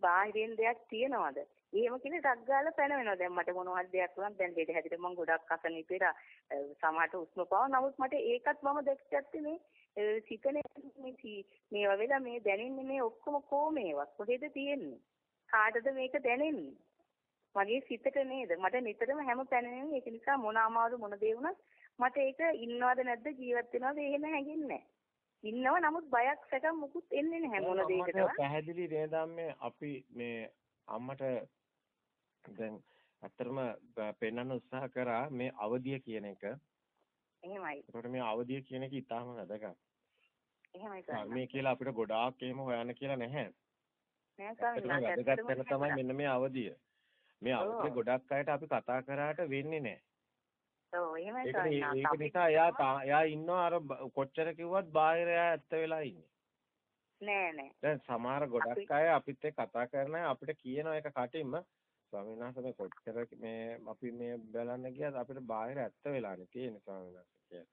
බාහිරින් දෙයක් තියනවද? එහෙම කෙනෙක් ටක් ගාලා පැන වෙනවා. දැන් මට මොනවද දෙයක් වුණත් දැන් දෙද හැදිට මම ගොඩක් අසනීපේට සමහරට උස්ම පාව. නමුත් මට ඒකත් මම දැක්කත් මේ සිතනේ මේ මේවා වෙලා මේ දැනෙන්නේ මේ ඔක්කොම කොමේවත් කොහෙද තියෙන්නේ? කාටද මේක දැනෙන්නේ? මගේ සිතට නේද? මට නිතරම හැම පැනෙන්නේ ඒක නිසා මොන අමාරු මොන දේ වුණත් මට ඒක ඉන්නවද නැද්ද ජීවත් වෙනවද එහෙම හැඟෙන්නේ නැහැ. ඉන්නව නමුත් බයක් සැකම් මුකුත් එන්නේ නැහැ මොන දෙයකටවත්. පැහැදිලි නේද අපි මේ අම්මට දැන් ඇත්තටම පෙන්වන්න උත්සාහ කරා මේ අවදිය කියන එක. එහෙමයි. ඒකට මේ අවදිය කියන එක ඉතාම වැදගත්. එහෙමයි මේ කියලා අපිට ගොඩාක් එහෙම හොයන්න කියලා නැහැ. නෑ ස්වාමීනි. වැදගත් තමයි මෙන්න මේ අවදිය. මේ අවදිය ගොඩක් අයට අපි කතා කරාට වෙන්නේ නැහැ. ඔව් එහෙමයි ස්වාමීනි. ඒක නිසා එයා එයා ඉන්නවා අර කොච්චර කිව්වත් බාහිර එයා ඇත්ත වෙලා ඉන්නේ. නෑ නෑ. දැන් සමහර ගොඩක් අය අපිත් එක්ක කතා කරන අය අපිට කියන එක කටින්ම ස්වාමීන් වහන්සේ මේ කොච්චර මේ අපි මේ බලන්න ගියත් අපිට බාහිර ඇත්ත වෙලානේ තියෙන්නේ ස්වාමීන් වහන්සේ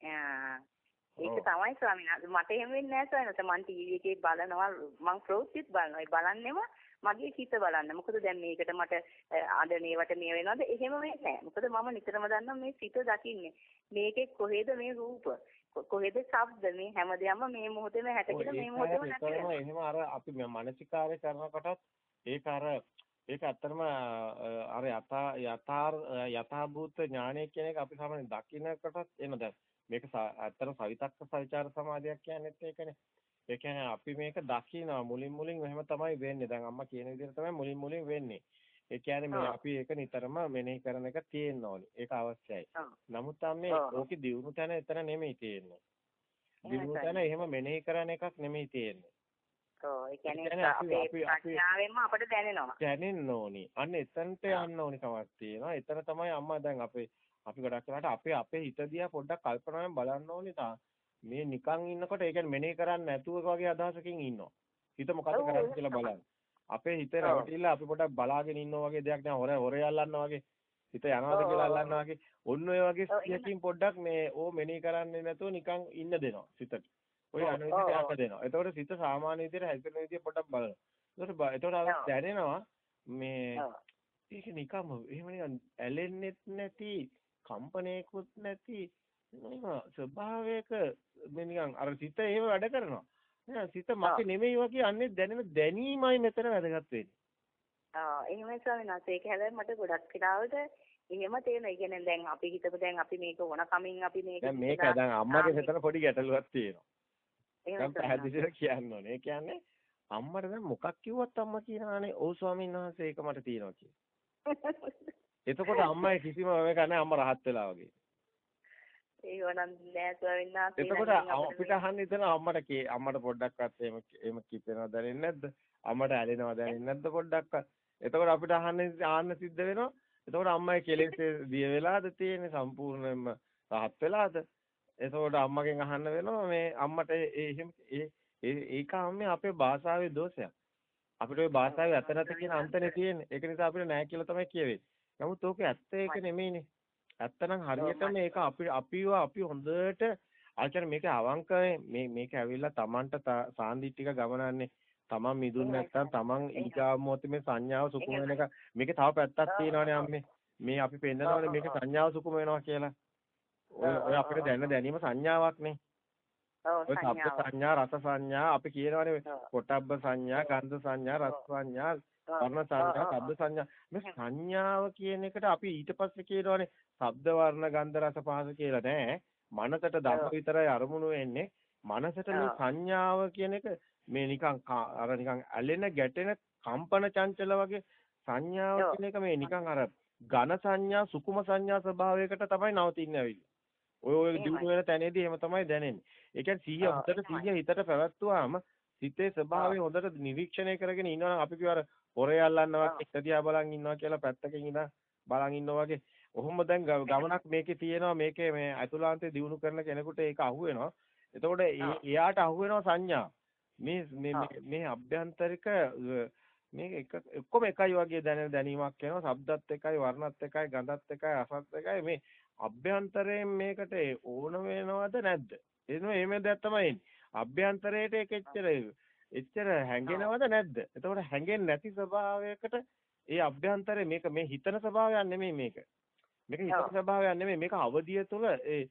කියලා. ඒක තමයි ස්වාමීන් වහන්සේ. මට එහෙම වෙන්නේ නැහැ ස්වාමීන් වහන්සේ. මම ටීවී එකේ බලනවා. මම ප්‍රෝත්‍සිත බලනවා. ඒ බලන්නෙම මගේ හිත බලන්න. මොකද දැන් මේකට මට අද මේවට මේ වෙනවද? එහෙම වෙන්නේ නැහැ. මොකද මම නිතරම දන්නවා මේ සිත දකින්නේ. මේකේ කොහෙද මේ රූප? කොහෙද ශබ්ද? මේ හැමදේම මේ මොහොතේම හැටගෙන මේ මොහොතේම නැතිවෙනවා එහෙම අර අපි මානසිකාරය කරනකොටත් ඒක අර ඒක ඇත්තටම අර යථා යථාර් යථාභූත ඥානය කියන එක අපි සාමාන්‍යයෙන් දකින්නකොටත් එන දැන් මේක ඇත්තටම සවිතක්ක සවිචාර සමාධියක් කියන්නේත් ඒකනේ. ඒ කියන්නේ අපි මේක දකිනවා මුලින් මුලින් එහෙම තමයි වෙන්නේ. දැන් අම්මා කියන විදිහට තමයි මුලින් මුලින් වෙන්නේ. ඒ කියන්නේ මේ අපි ඒක නිතරම මෙනෙහි කරන එක තියෙන්න ඕනේ. ඒක අවශ්‍යයි. නමුත් මේ ඕකේ දියුණු තැන එතන නෙමෙයි තියෙන්නේ. දියුණු තැන එහෙම මෙනෙහි කරන එකක් නෙමෙයි තියෙන්නේ. ඔව් ඒ කියන්නේ අපේ ප්‍රඥාවෙන්ම අපිට දැනෙනවා. දැනෙන්න ඕනි. අන්න එතනට යන්න ඕනි කමක් තියෙනවා. එතන තමයි අම්මා දැන් අපේ අපි ගොඩක් වෙලාවට අපේ අපේ හිත දිහා පොඩ්ඩක් කල්පනාවෙන් බලන්න ඕනේ තා. මේ නිකන් ඉන්නකොට ඒ කියන්නේ මෙනෙහි කරන්නේ නැතුව වගේ අදහසකින් ඉන්නවා. හිත මොකද කරන්නේ කියලා බලන්න. අපේ හිතේ රැවටිලා අපි පොඩ්ඩක් බලාගෙන ඉන්නවා වගේ දෙයක් නෑ හොර හොරේ අල්ලන්නා වගේ. හිත යනවාද කියලා අල්ලන්නා වගේ. ඔන්න ඔය වගේ සියකින් පොඩ්ඩක් මේ ඕ මෙනෙහි කරන්නේ නැතුව නිකන් ඉන්න දෙනවා සිතට. ඔය අන විදිහට යන්න දෙනවා. එතකොට සිත සාමාන්‍ය විදිහට හැදෙන විදිහ පොඩ්ඩක් බලනවා. එතකොට එතකොට දැනෙනවා මේ ඒක නිකම්ම එහෙම නිකන් ඇලෙන්නෙත් නැති කම්පණයකුත් නැති ස්වභාවයක මේ නිකන් අර සිත එහෙම වැඩ කරනවා. නෑ සිත මගේ නෙමෙයි වගේ අන්නේ දැනෙන දැනීමයි මෙතන වැදගත් වෙන්නේ. ආ එහෙමයි ස්වාමීන් වහන්සේ ඒක හැබැයි මට ගොඩක් වෙලාවට එහෙම තේරෙනවා. ඒ කියන්නේ දැන් අපි හිතපු දැන් අපි මේක ඕන කමින් අපි මේක දැන් මේක දැන් අම්මගේ හිතන පොඩි ගැටලුවක් තියෙනවා. දැන් පැහැදිලිව කියන්න ඕනේ. ඒ කියන්නේ අම්මට දැන් මොකක් කිව්වත් අම්මා කියනවානේ ඔව් ස්වාමීන් වහන්සේ ඒක මට තියෙනවා කියලා. එතකොට අම්මයි කිසිම මේක නැහැ අම්මා රහත් වෙලා වගේ. ඒක නම් නෑ ස්වාමීන් වහන්සේ. එතකොට අපිට අහන්න ඉතන අම්මට කී අම්මට පොඩ්ඩක්වත් එහෙම එහෙම කිපෙනවා දැනෙන්නේ නැද්ද? අම්මට ඇලෙනවා දැනෙන්නේ නැද්ද පොඩ්ඩක්වත්? එතකොට අපිට අහන්න ආන්න සිද්ධ වෙනවා. එතකොට අම්මයි කෙලෙස් දිය වෙලාද තියෙන්නේ සම්පූර්ණයෙන්ම රහත් වෙලාද? එතකොට අම්මගෙන් අහන්න වෙනවා මේ අම්මට එහෙම ඒ ඒක අම්මේ අපේ භාෂාවේ දෝෂයක්. අපිට ওই භාෂාවේ අත නැත කියන අන්තනේ තියෙන්නේ. ඒක නිසා අපිට නෑ කියලා තමයි කියවෙන්නේ. නමුත් ඕක ඇත්ත ඒක නෙමෙයිනේ. ඇත්තනම් හරියටම මේක අපි අපිව අපි හොඳට ආචාර මේක අවංක මේ මේක ඇවිල්ලා Tamanට සාන්දිටික ගමනන්නේ. Taman මිදුන් නැත්තම් Taman ඊගා මොහොතේ මේ සංඥාව සුකුම වෙන එක. මේකේ තව පැත්තක් තියෙනවානේ අම්මේ. මේ අපි පෙන්නනවානේ මේක සංඥාව සුකුම වෙනවා කියලා. ඔය අපිට දැන දැනීම සංඥාවක් නේ. ඔය සංඥා රස සංඥා අපි කියනවානේ පොට්ටබ්බ සංඥා ගන්ධ සංඥා රස සංඥා වර්ණ සංඥා ශබ්ද සංඥා. මේ සංඥාව කියන එකට අපි ඊට පස්සේ කියනවානේ ශබ්ද වර්ණ ගන්ධ රස පහස කියලා. නෑ. මනසට ධම්ම විතරයි අරමුණු වෙන්නේ. මනසට මේ සංඥාව කියන එක මේ නිකන් අර නිකන් ඇලෙන ගැටෙන කම්පන චංචල වගේ සංඥාව කියන එක මේ නිකන් අර ඝන සංඥා සුකුම සංඥා ස්වභාවයකට තමයි නවතින්නේ ඇවිල්ලා. ඔය ඔය දිනු වෙන තැනේදී එහෙම තමයි දැනෙන්නේ. ඒ කියන්නේ සිහිය හොඳට සිහිය හිතට පැවැත්වුවාම සිතේ ස්වභාවය හොඳට නිරීක්ෂණය කරගෙන ඉන්නවනම් අපි කියවර හොරේ අල්ලන්නවා එක දිහා බලන් ඉන්නවා කියලා පැත්තකින් ඉඳන් බලන් ඉන්නවා වගේ. ඔහොම දැන් ගමනක් මේකේ තියෙනවා මේකේ මේ අතුලාන්තේ දිනු කරන කෙනෙකුට ඒක අහුවෙනවා. එතකොට එයාට අහුවෙනවා සංඥා. මේ මේ මේ අභ්‍යන්තරික මේක එක ඔක්කොම එකයි වගේ දැනෙන දැනීමක් එනවා. ශබ්දත් එකයි, වර්ණත් එකයි, ගඳත් එකයි, රසත් එකයි මේ අභ්‍යන්තරයෙන් මේකට ඕන වෙනවද නැද්ද? එනවා එහෙම දෙයක් තමයි එන්නේ. අභ්‍යන්තරයට ඒකෙච්චර එච්චර හැංගෙනවද නැද්ද? එතකොට හැංගෙන්නේ නැති ස්වභාවයකට ඒ අභ්‍යන්තරේ මේක මේ හිතන ස්වභාවයක් නෙමෙයි මේක. මේක හිතන ස්වභාවයක් නෙමෙයි මේක අවදිය තුළ ඒ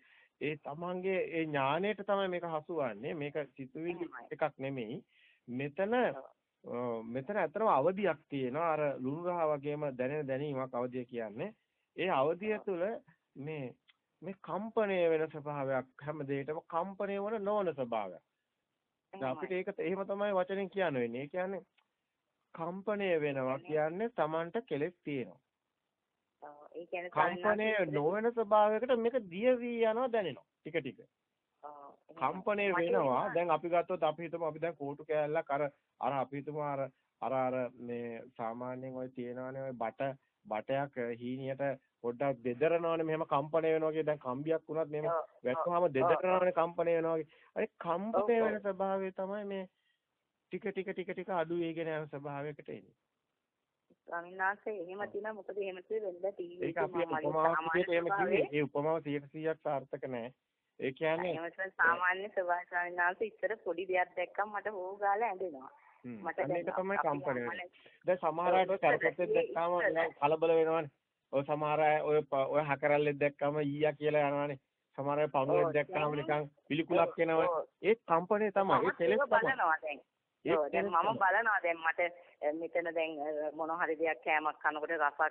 ඒ තමන්ගේ ඒ ඥාණයට තමයි මේක හසුවන්නේ. මේක සිතුවිලි එකක් නෙමෙයි. මෙතන මෙතන ඇත්තටම අවදියක් තියෙනවා. අර ලුණු රහ වගේම දැනෙන දැනීමක් අවදිය කියන්නේ. ඒ අවදිය තුළ මේ මේ කම්පණය වෙන ස්වභාවයක් හැම දෙයකම කම්පණය වන නොවන ස්වභාවයක්. අපිට ඒක එහෙම තමයි වචනෙන් කියන්න වෙන්නේ. ඒ කියන්නේ කම්පණය වෙනවා කියන්නේ Tamanට කෙලෙස් තියෙනවා. ඒ කියන්නේ කම්පණය නොවන ස්වභාවයකට මේක දිය වී යනවා දැනෙනවා ටික ටික. කම්පණය වෙනවා. දැන් අපි ගත්තොත් අපි හිතමු අපි දැන් කෝටු කෑල්ලක් අර අර අපි හිතමු අර අර අර මේ සාමාන්‍යයෙන් ඔය තියෙනවනේ ඔය බට බටයක් හීනියට පොඩ්ඩක් දෙදරනවානේ මෙහෙම කම්පණය වෙනවා වගේ දැන් කම්බියක් වුණත් මෙහෙම වැක්කුවාම දෙදරනවානේ කම්පණය වෙනවා වගේ. අනේ කම්පණය වෙන ස්වභාවය තමයි මේ ටික ටික ටික ටික අඩු වෙගෙන යන ස්වභාවයකට එන්නේ. ස්වාමීන් වහන්සේ එහෙම තියෙනවා. මොකද එහෙම වෙන්න ටීවී ඒක අපි උපමාවක් විදිහට එහෙම කිව්වේ. ඒ උපමාව 100%ක් සාර්ථක නැහැ. ඒ කියන්නේ එහෙම සාමාන්‍ය ස්වභාව ස්වාමීන් වහන්සේ ඉස්සර පොඩි දෙයක් දැක්කම මට හොෝ ගාලා ඇඬෙනවා. මට ඒක තමයි කම්පණය වෙන්නේ. දැන් සමහර අයට කරකැත්තෙක් දැක්කම කලබල වෙනවනේ. ඔය සමහර අය ඔය ඔය හකරල්ලෙක් දැක්කම ඊයා කියලා යනවනේ. සමහර අය පණුවෙක් දැක්කම නිකන් පිළිකුලක් එනවා. ඒ කම්පණය තමයි. ඒ කෙලෙස් තමයි. දැන් මම බලනවා දැන් මට මෙතන දැන් මොන හරි දෙයක් කෑමක් කනකොට රසක්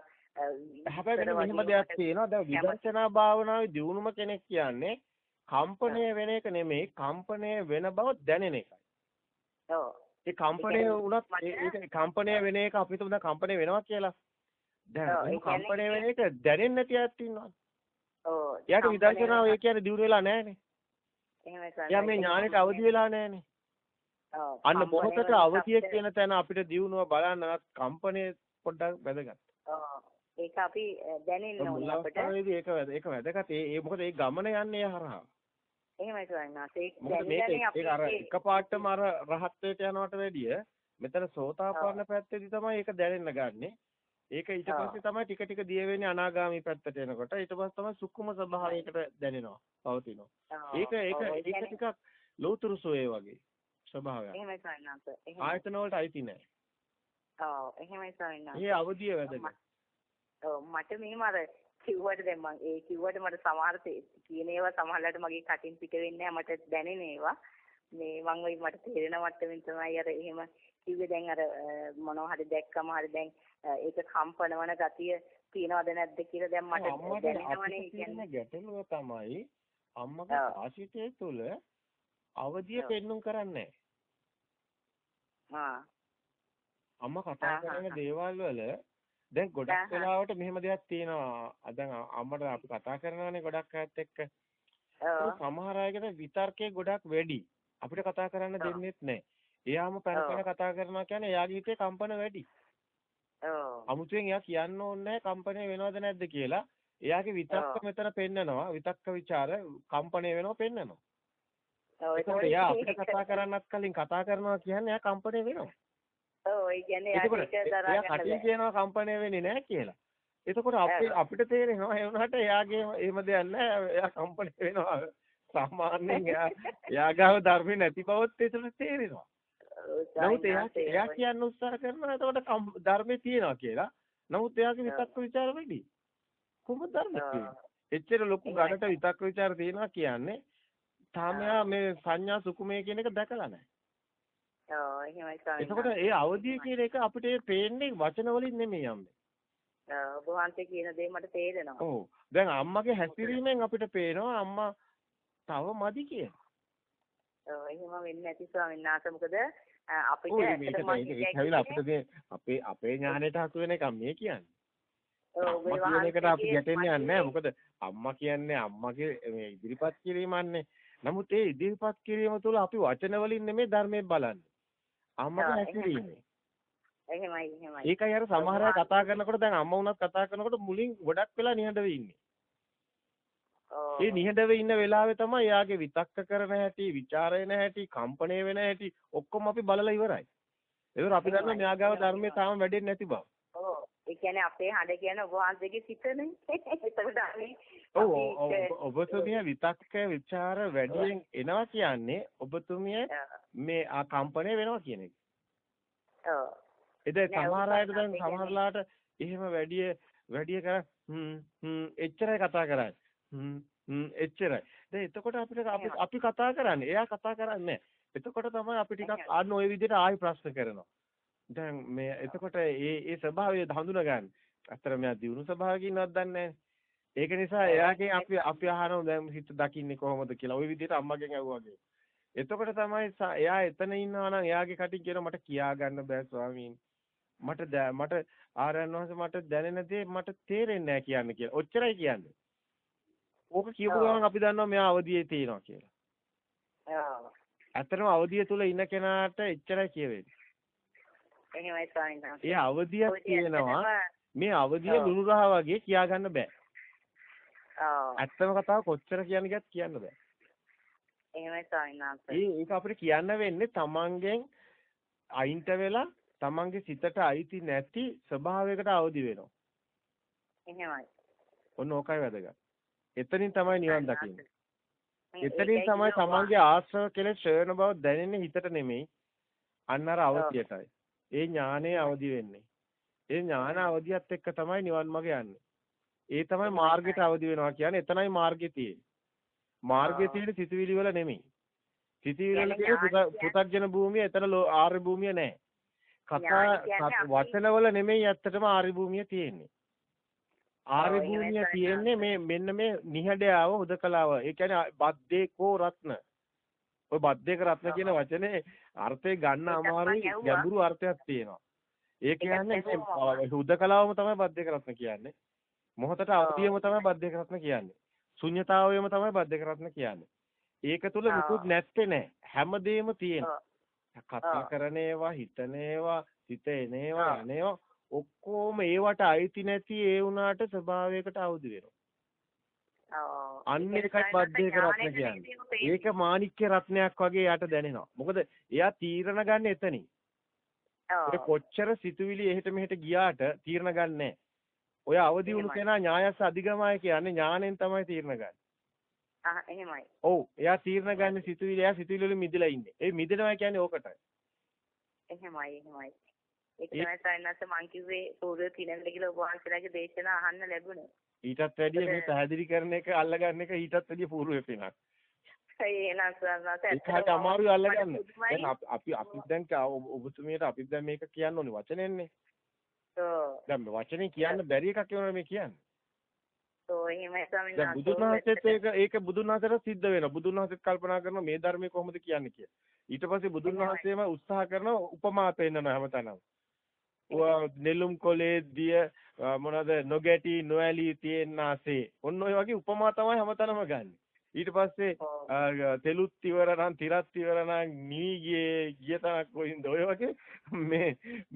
හැබැයි මෙහෙම දෙයක් තියෙනවා දැන් විදර්ශනා භාවනාවේ දියුණුම කෙනෙක් කියන්නේ කම්පණය වෙන එක නෙමෙයි කම්පණය වෙන බව දැනෙන එකයි. ඔව්. ඒ කම්පණය වුණත් ඒක කම්පණය වෙන එක අපි හිතමු දැන් කම්පණය වෙනවා කියලා. දැන් කම්පණය වෙන එක දැනෙන්නේ නැති අයත් ඉන්නවා. ඔව්. එයාට විදර්ශනාව ඒ කියන්නේ දියුණු වෙලා නැහනේ. එහෙමයි සර්. එයා මේ ඥානෙට අවදි වෙලා නැහනේ. අන්න මොහොතට අවදිය කියන තැන අපිට දියුණුව බලන්න කම්පණය පොඩ්ඩක් වැදගත්. ඒක අපි දැනෙන්න ඕනේ අපිට. ඒක ඒක වැදගත්. ඒ මොකද ඒ ගමන යන්නේ හරහා. එහෙමයි සවන්නාස ඒක දැනෙන්නේ අපි අර එකපාරටම අර රහත්ත්වයට යනවට වැඩිය මෙතන සෝතාපන්න පැත්තේදී තමයි ඒක දැනෙන්න ගන්නෙ. ඒක ඊට පස්සේ තමයි ටික ටික දිය වෙන්නේ අනාගාමී පැත්තට එනකොට ඊට පස්සේ තමයි සුක්කුම ස්වභාවයකට දැනෙනවා පවතිනවා. ඒක ඒක ඒක ටිකක් ලෝතුරු සෝයේ වගේ. ස්වභාවයක්. එහෙමයි සවන්නාස. ආයතන වලට අයිති නෑ. ඔව් එහෙමයි සවන්නාස. ඒ අවදිය වැදගත්. ඔව් මට මෙහෙම අර කිව්වට දැන් මම ඒ කිව්වට මට සමහර කියන ඒවා සමහරවිට මගේ කටින් පිට වෙන්නේ නැහැ මට දැනෙන ඒවා. මේ මම ওই මට තේරෙන මට්ටමින් තමයි අර එහෙම කිව්වේ. දැන් අර මොනවා හරි දැක්කම හරි දැන් ඒක කම්පනවන ගතිය තියෙනවද නැද්ද කියලා දැන් මට දැනෙනවනේ. කියන්නේ ගැටලුව තමයි අම්මගේ ආශිතය තුළ අවදිය පෙන්නුම් කරන්නේ. නැහැ අම්මා කතා කරන දේවල් වල දැන් ගොඩක් වෙලාවට මෙහෙම දෙයක් තියෙනවා. දැන් අම්මට අපි කතා කරනවානේ ගොඩක් අයත් එක්ක. සමහර අයකට විතර්කේ ගොඩක් වැඩි. අපිට කතා කරන්න දෙන්නෙත් නැහැ. එයාම පැන පැන කතා කරනවා කියන්නේ එයාගේ හිතේ කම්පන වැඩි. ඔව්. අමුතුවෙන් එයා කියන්න ඕනේ කම්පණය වෙනවද නැද්ද කියලා. එයාගේ විතක්ක මෙතන පෙන්නනවා. විතක්ක ਵਿਚාර කම්පණය වෙනවා පෙන්නනවා. ඔව් ඒක එයා අපිට කතා කරන්නත් කලින් කතා කරනවා කියන්නේ එයා කම්පණය වෙනවා. ඔව් ඒ කියන්නේ ඒක දරා ගන්න කියනවා කම්පණය වෙන්නේ නැහැ කියලා. එතකොට අපි අපිට තේරෙනවා ඒ වුණාට එයාගේ එහෙම දෙයක් නැහැ. එයා කම්පණය වෙනවා. සාමාන්‍යයෙන් එයා එයාගාව ධර්මේ නැති බවත් ඒතර තේරෙනවා. නමුත් එයා කියන්න උත්සාහ කරනවා එතකොට ධර්මේ තියෙනවා කියලා. නමුත් එයාගේ විතක්ක ਵਿਚාර වැඩි. කොහොමද ධර්ම කියන්නේ? එච්චර ලොකු ගණට විතක්ක ਵਿਚාර තියෙනවා කියන්නේ තාම මේ සංඥා සුකුමේ කියන එක දැකලා නැහැ. ඔව් එහෙමයි ස්වාමීනි. එතකොට ඒ අවදිය කියන එක අපිට පේන්නේ වචන වලින් නෙමෙයි යන්නේ. ඔව් වහන්සේ කියන දේ මට තේරෙනවා. ඔව්. දැන් අම්මගේ හැසිරීමෙන් අපිට පේනවා අම්මා තව මදි කියලා. ඔව් එහෙම වෙන්නේ නැති ස්වාමීන් වහන්සේ මොකද අපිට ඇත්තටම අපිට අපේ අපේ ඥාණයට හසු වෙන එක මේ කියන්නේ. ඔව් ඒ වහන්සේකට අපි ගැටෙන්නේ නැහැ. මොකද අම්මා කියන්නේ අම්මගේ මේ ඉදිරිපත් කිරීමන්නේ. නමුත් ඒ ඉදිරිපත් කිරීම තුළ අපි වචන වලින් නෙමෙයි ධර්මයෙන් බලන්නේ. අම්මගේ හැසිරීමේ. එහෙමයි එහෙමයි. ඒකයි අර සමහර අය කතා කරනකොට දැන් අම්මා වුණත් කතා කරනකොට මුලින් ගොඩක් වෙලා නිහඬව ඉන්නේ. ඒ නිහඬව ඉන්න වෙලාවේ තමයි එයාගේ විතක්ක කරන හැටි, ਵਿਚාරයන හැටි, කම්පණය වෙන හැටි ඔක්කොම අපි බලලා ඉවරයි. ඒකර අපි දන්නවා න්යාගාව ධර්මයේ තාම වැඩෙන්නේ නැති බව. ඔව්. ඒ කියන්නේ අපේ හඬ කියන ඔබ වහන්සේගේ සිතනේ. එතකොට අපි ඔව් ඔබතුමිය විතක්ක ਵਿਚාර වැඩියෙන් එනවා කියන්නේ ඔබතුමිය මේ ආකම්පණය වෙනවා කියන එක. ඔව්. ඒද සමහර අයට දැන් සමහරලාට එහෙම වැඩි වැඩි කර හ්ම් හ්ම් එච්චරයි කතා කරන්නේ. හ්ම් හ්ම් එච්චරයි. දැන් එතකොට අපිට අපි අපි කතා කරන්නේ. එයා කතා කරන්නේ එතකොට තමයි අපි ටිකක් අන්න ওই විදිහට ආයි ප්‍රශ්න කරනවා. දැන් මේ එතකොට ඒ ඒ ස්වභාවය හඳුනා ගන්න. අතර මෙයා දියුණු ස්වභාවකින්වත් දන්නේ නැහැ. ඒක නිසා එයාගෙන් අපි අපි අහනවා දැන් හිත දකින්නේ කොහොමද කියලා. ওই විදිහට අම්මගෙන් ඇහුවා වගේ. එතකොට තමයි එයා එතන ඉන්නවා නම් එයාගේ කටින් කියන මට කියා ගන්න බෑ ස්වාමීන්. මට මට ආරයන් වහන්සේ මට දැනෙන දේ මට තේරෙන්නේ නැහැ කියන්නේ කියලා. ඔච්චරයි කියන්නේ. ඕක කියපු. ගමන් අපි දන්නවා මෙයා අවදියේ තියෙනවා කියලා. ඇත්තටම අවදිය තුල ඉන්න කෙනාට එච්චරයි කියවෙන්නේ. එහෙමයි ස්වාමීන් වහන්සේ. ඒ අවදියක් තියෙනවා. මේ අවදිය. ලුණු රහ වගේ කියා ගන්න බෑ. ඇත්තම කතාව කොච්චර කියන්න ගියත් කියන්න බෑ. එහෙමයි ස්වාමීන් වහන්සේ. ඒක අපිට කියන්න වෙන්නේ තමන්ගෙන් අයින්ට වෙලා තමන්ගේ සිතට අයිති නැති ස්වභාවයකට අවදි වෙනවා. එහෙමයි. ඔන්න ඕකයි වැදගත්. එතනින් තමයි නිවන් දකින්නේ. එතනින් තමයි. තමන්ගේ ආශ්‍රව කෙලෙස් ශ්‍රේණ බව දැනෙන්නේ හිතට නෙමෙයි. අන්න අර අවදියටයි. ඒ ඥානයේ අවදි වෙන්නේ. ඒ ඥාන අවදියත් එක්ක තමයි නිවන් මඟ යන්නේ. ඒ තමයි මාර්ගයට අවදි වෙනවා කියන්නේ එතනයි මාර්ගය තියෙන්නේ. මාර්ගයේ තියෙන සිතුවිලි වල නෙමෙයි. සිතුවිලි වල තියෙන පුතග්ජන භූමිය එතන ආර්ය භූමිය නැහැ. කතා වචන වල නෙමෙයි ඇත්තටම ආර්ය භූමිය තියෙන්නේ. ආර්ය භූමිය. තියෙන්නේ මේ මෙන්න මේ නිහඬයාව හුදකලාව. ඒ කියන්නේ බද්දේකෝ රත්න. ඔය බද්දේක රත්න කියන වචනේ අර්ථය ගන්න අමාරුයි. ගැඹුරු අර්ථයක් තියෙනවා. ඒ කියන්නේ හුදකලාවම තමයි බද්දේක රත්න කියන්නේ. මොහොතට අවදියම තමයි බද්දේක රත්න කියන්නේ. ශුන්්‍යතාවයම තමයි බද්දේක රත්න කියන්නේ. ඒක තුල. මුකුත් නැත්තේ නෑ. හැමදේම තියෙනවා. කතා. කරන ඒවා, හිතන ඒවා, සිත එන ඒවා, ඒවා ඔක්කොම ඒවට අයිති නැති ඒ වුණාට ස්වභාවයකට අවදි වෙනවා. අන්න ඒකයි බද්දේක රත්න කියන්නේ. ඒක මාණික්‍ය රත්නයක් වගේ යට දැනෙනවා. මොකද එයා තීරණ ගන්න එතනින්. ඔව්. ඒ කොච්චර සිතුවිලි එහෙට මෙහෙට ගියාට තීරණ ගන්නෑ. ඔය අවදි වුණු. කෙනා ඥායස්ස අධිගමයි කියන්නේ ඥාණයෙන් තමයි තීරණ ගන්න. ආ එහෙමයි. ඔව්. එයා තීරණ ගන්න සිතුවිලි එයා සිතුවිලි වලින් මිදලා ඉන්නේ. ඒ මිදෙනවා කියන්නේ ඕකටයි. එහෙමයි එහෙමයි. ඒක තමයි සයන්ස් මං කිව්වේ සූර්ය කිනවල කියලා ඔබ වහන්සේලාගේ දේශනා අහන්න ලැබුණේ. ඊටත් වැඩිය මේ පැහැදිලි කරන එක අල්ලගන්න එක ඊටත් වැඩිය පූර්ව වෙපිනක්. ඒ එනස් සයන්ස් ඒක හරියට අමාරුයි අල්ලගන්න. දැන් අපි අපි දැන් ඔබතුමියට අපි දැන් මේක කියන්න ඕනේ වචනෙන්නේ. දැන් වචනේ කියන්න බැරි එකක් වෙනවා මේ කියන්නේ. ඔව් එහෙමයි ස්වාමීන් දැන් බුදුන් වහන්සේත් ඒක ඒක බුදුන් වහන්සේට සිද්ධ වෙනවා. බුදුන් වහන්සේත් කල්පනා කරනවා මේ ධර්මයේ කොහොමද කියන්නේ කියලා. ඊට පස්සේ බුදුන් වහන්සේම උත්සාහ කරනවා උපමා පෙන්නනවා හැමතැනම. ඔය නෙළුම් කොලේ දිය මොනවද නොගැටි නොඇලී තියෙනාසේ. ඔන්න ඔය වගේ උපමා තමයි හැමතැනම ගන්න. ඊට පස්සේ තෙලුත් ඉවර නම් තිරත් ඉවර නම් නිවි ගියේ ගිය තනක් කොයින්ද ඔය වගේ මේ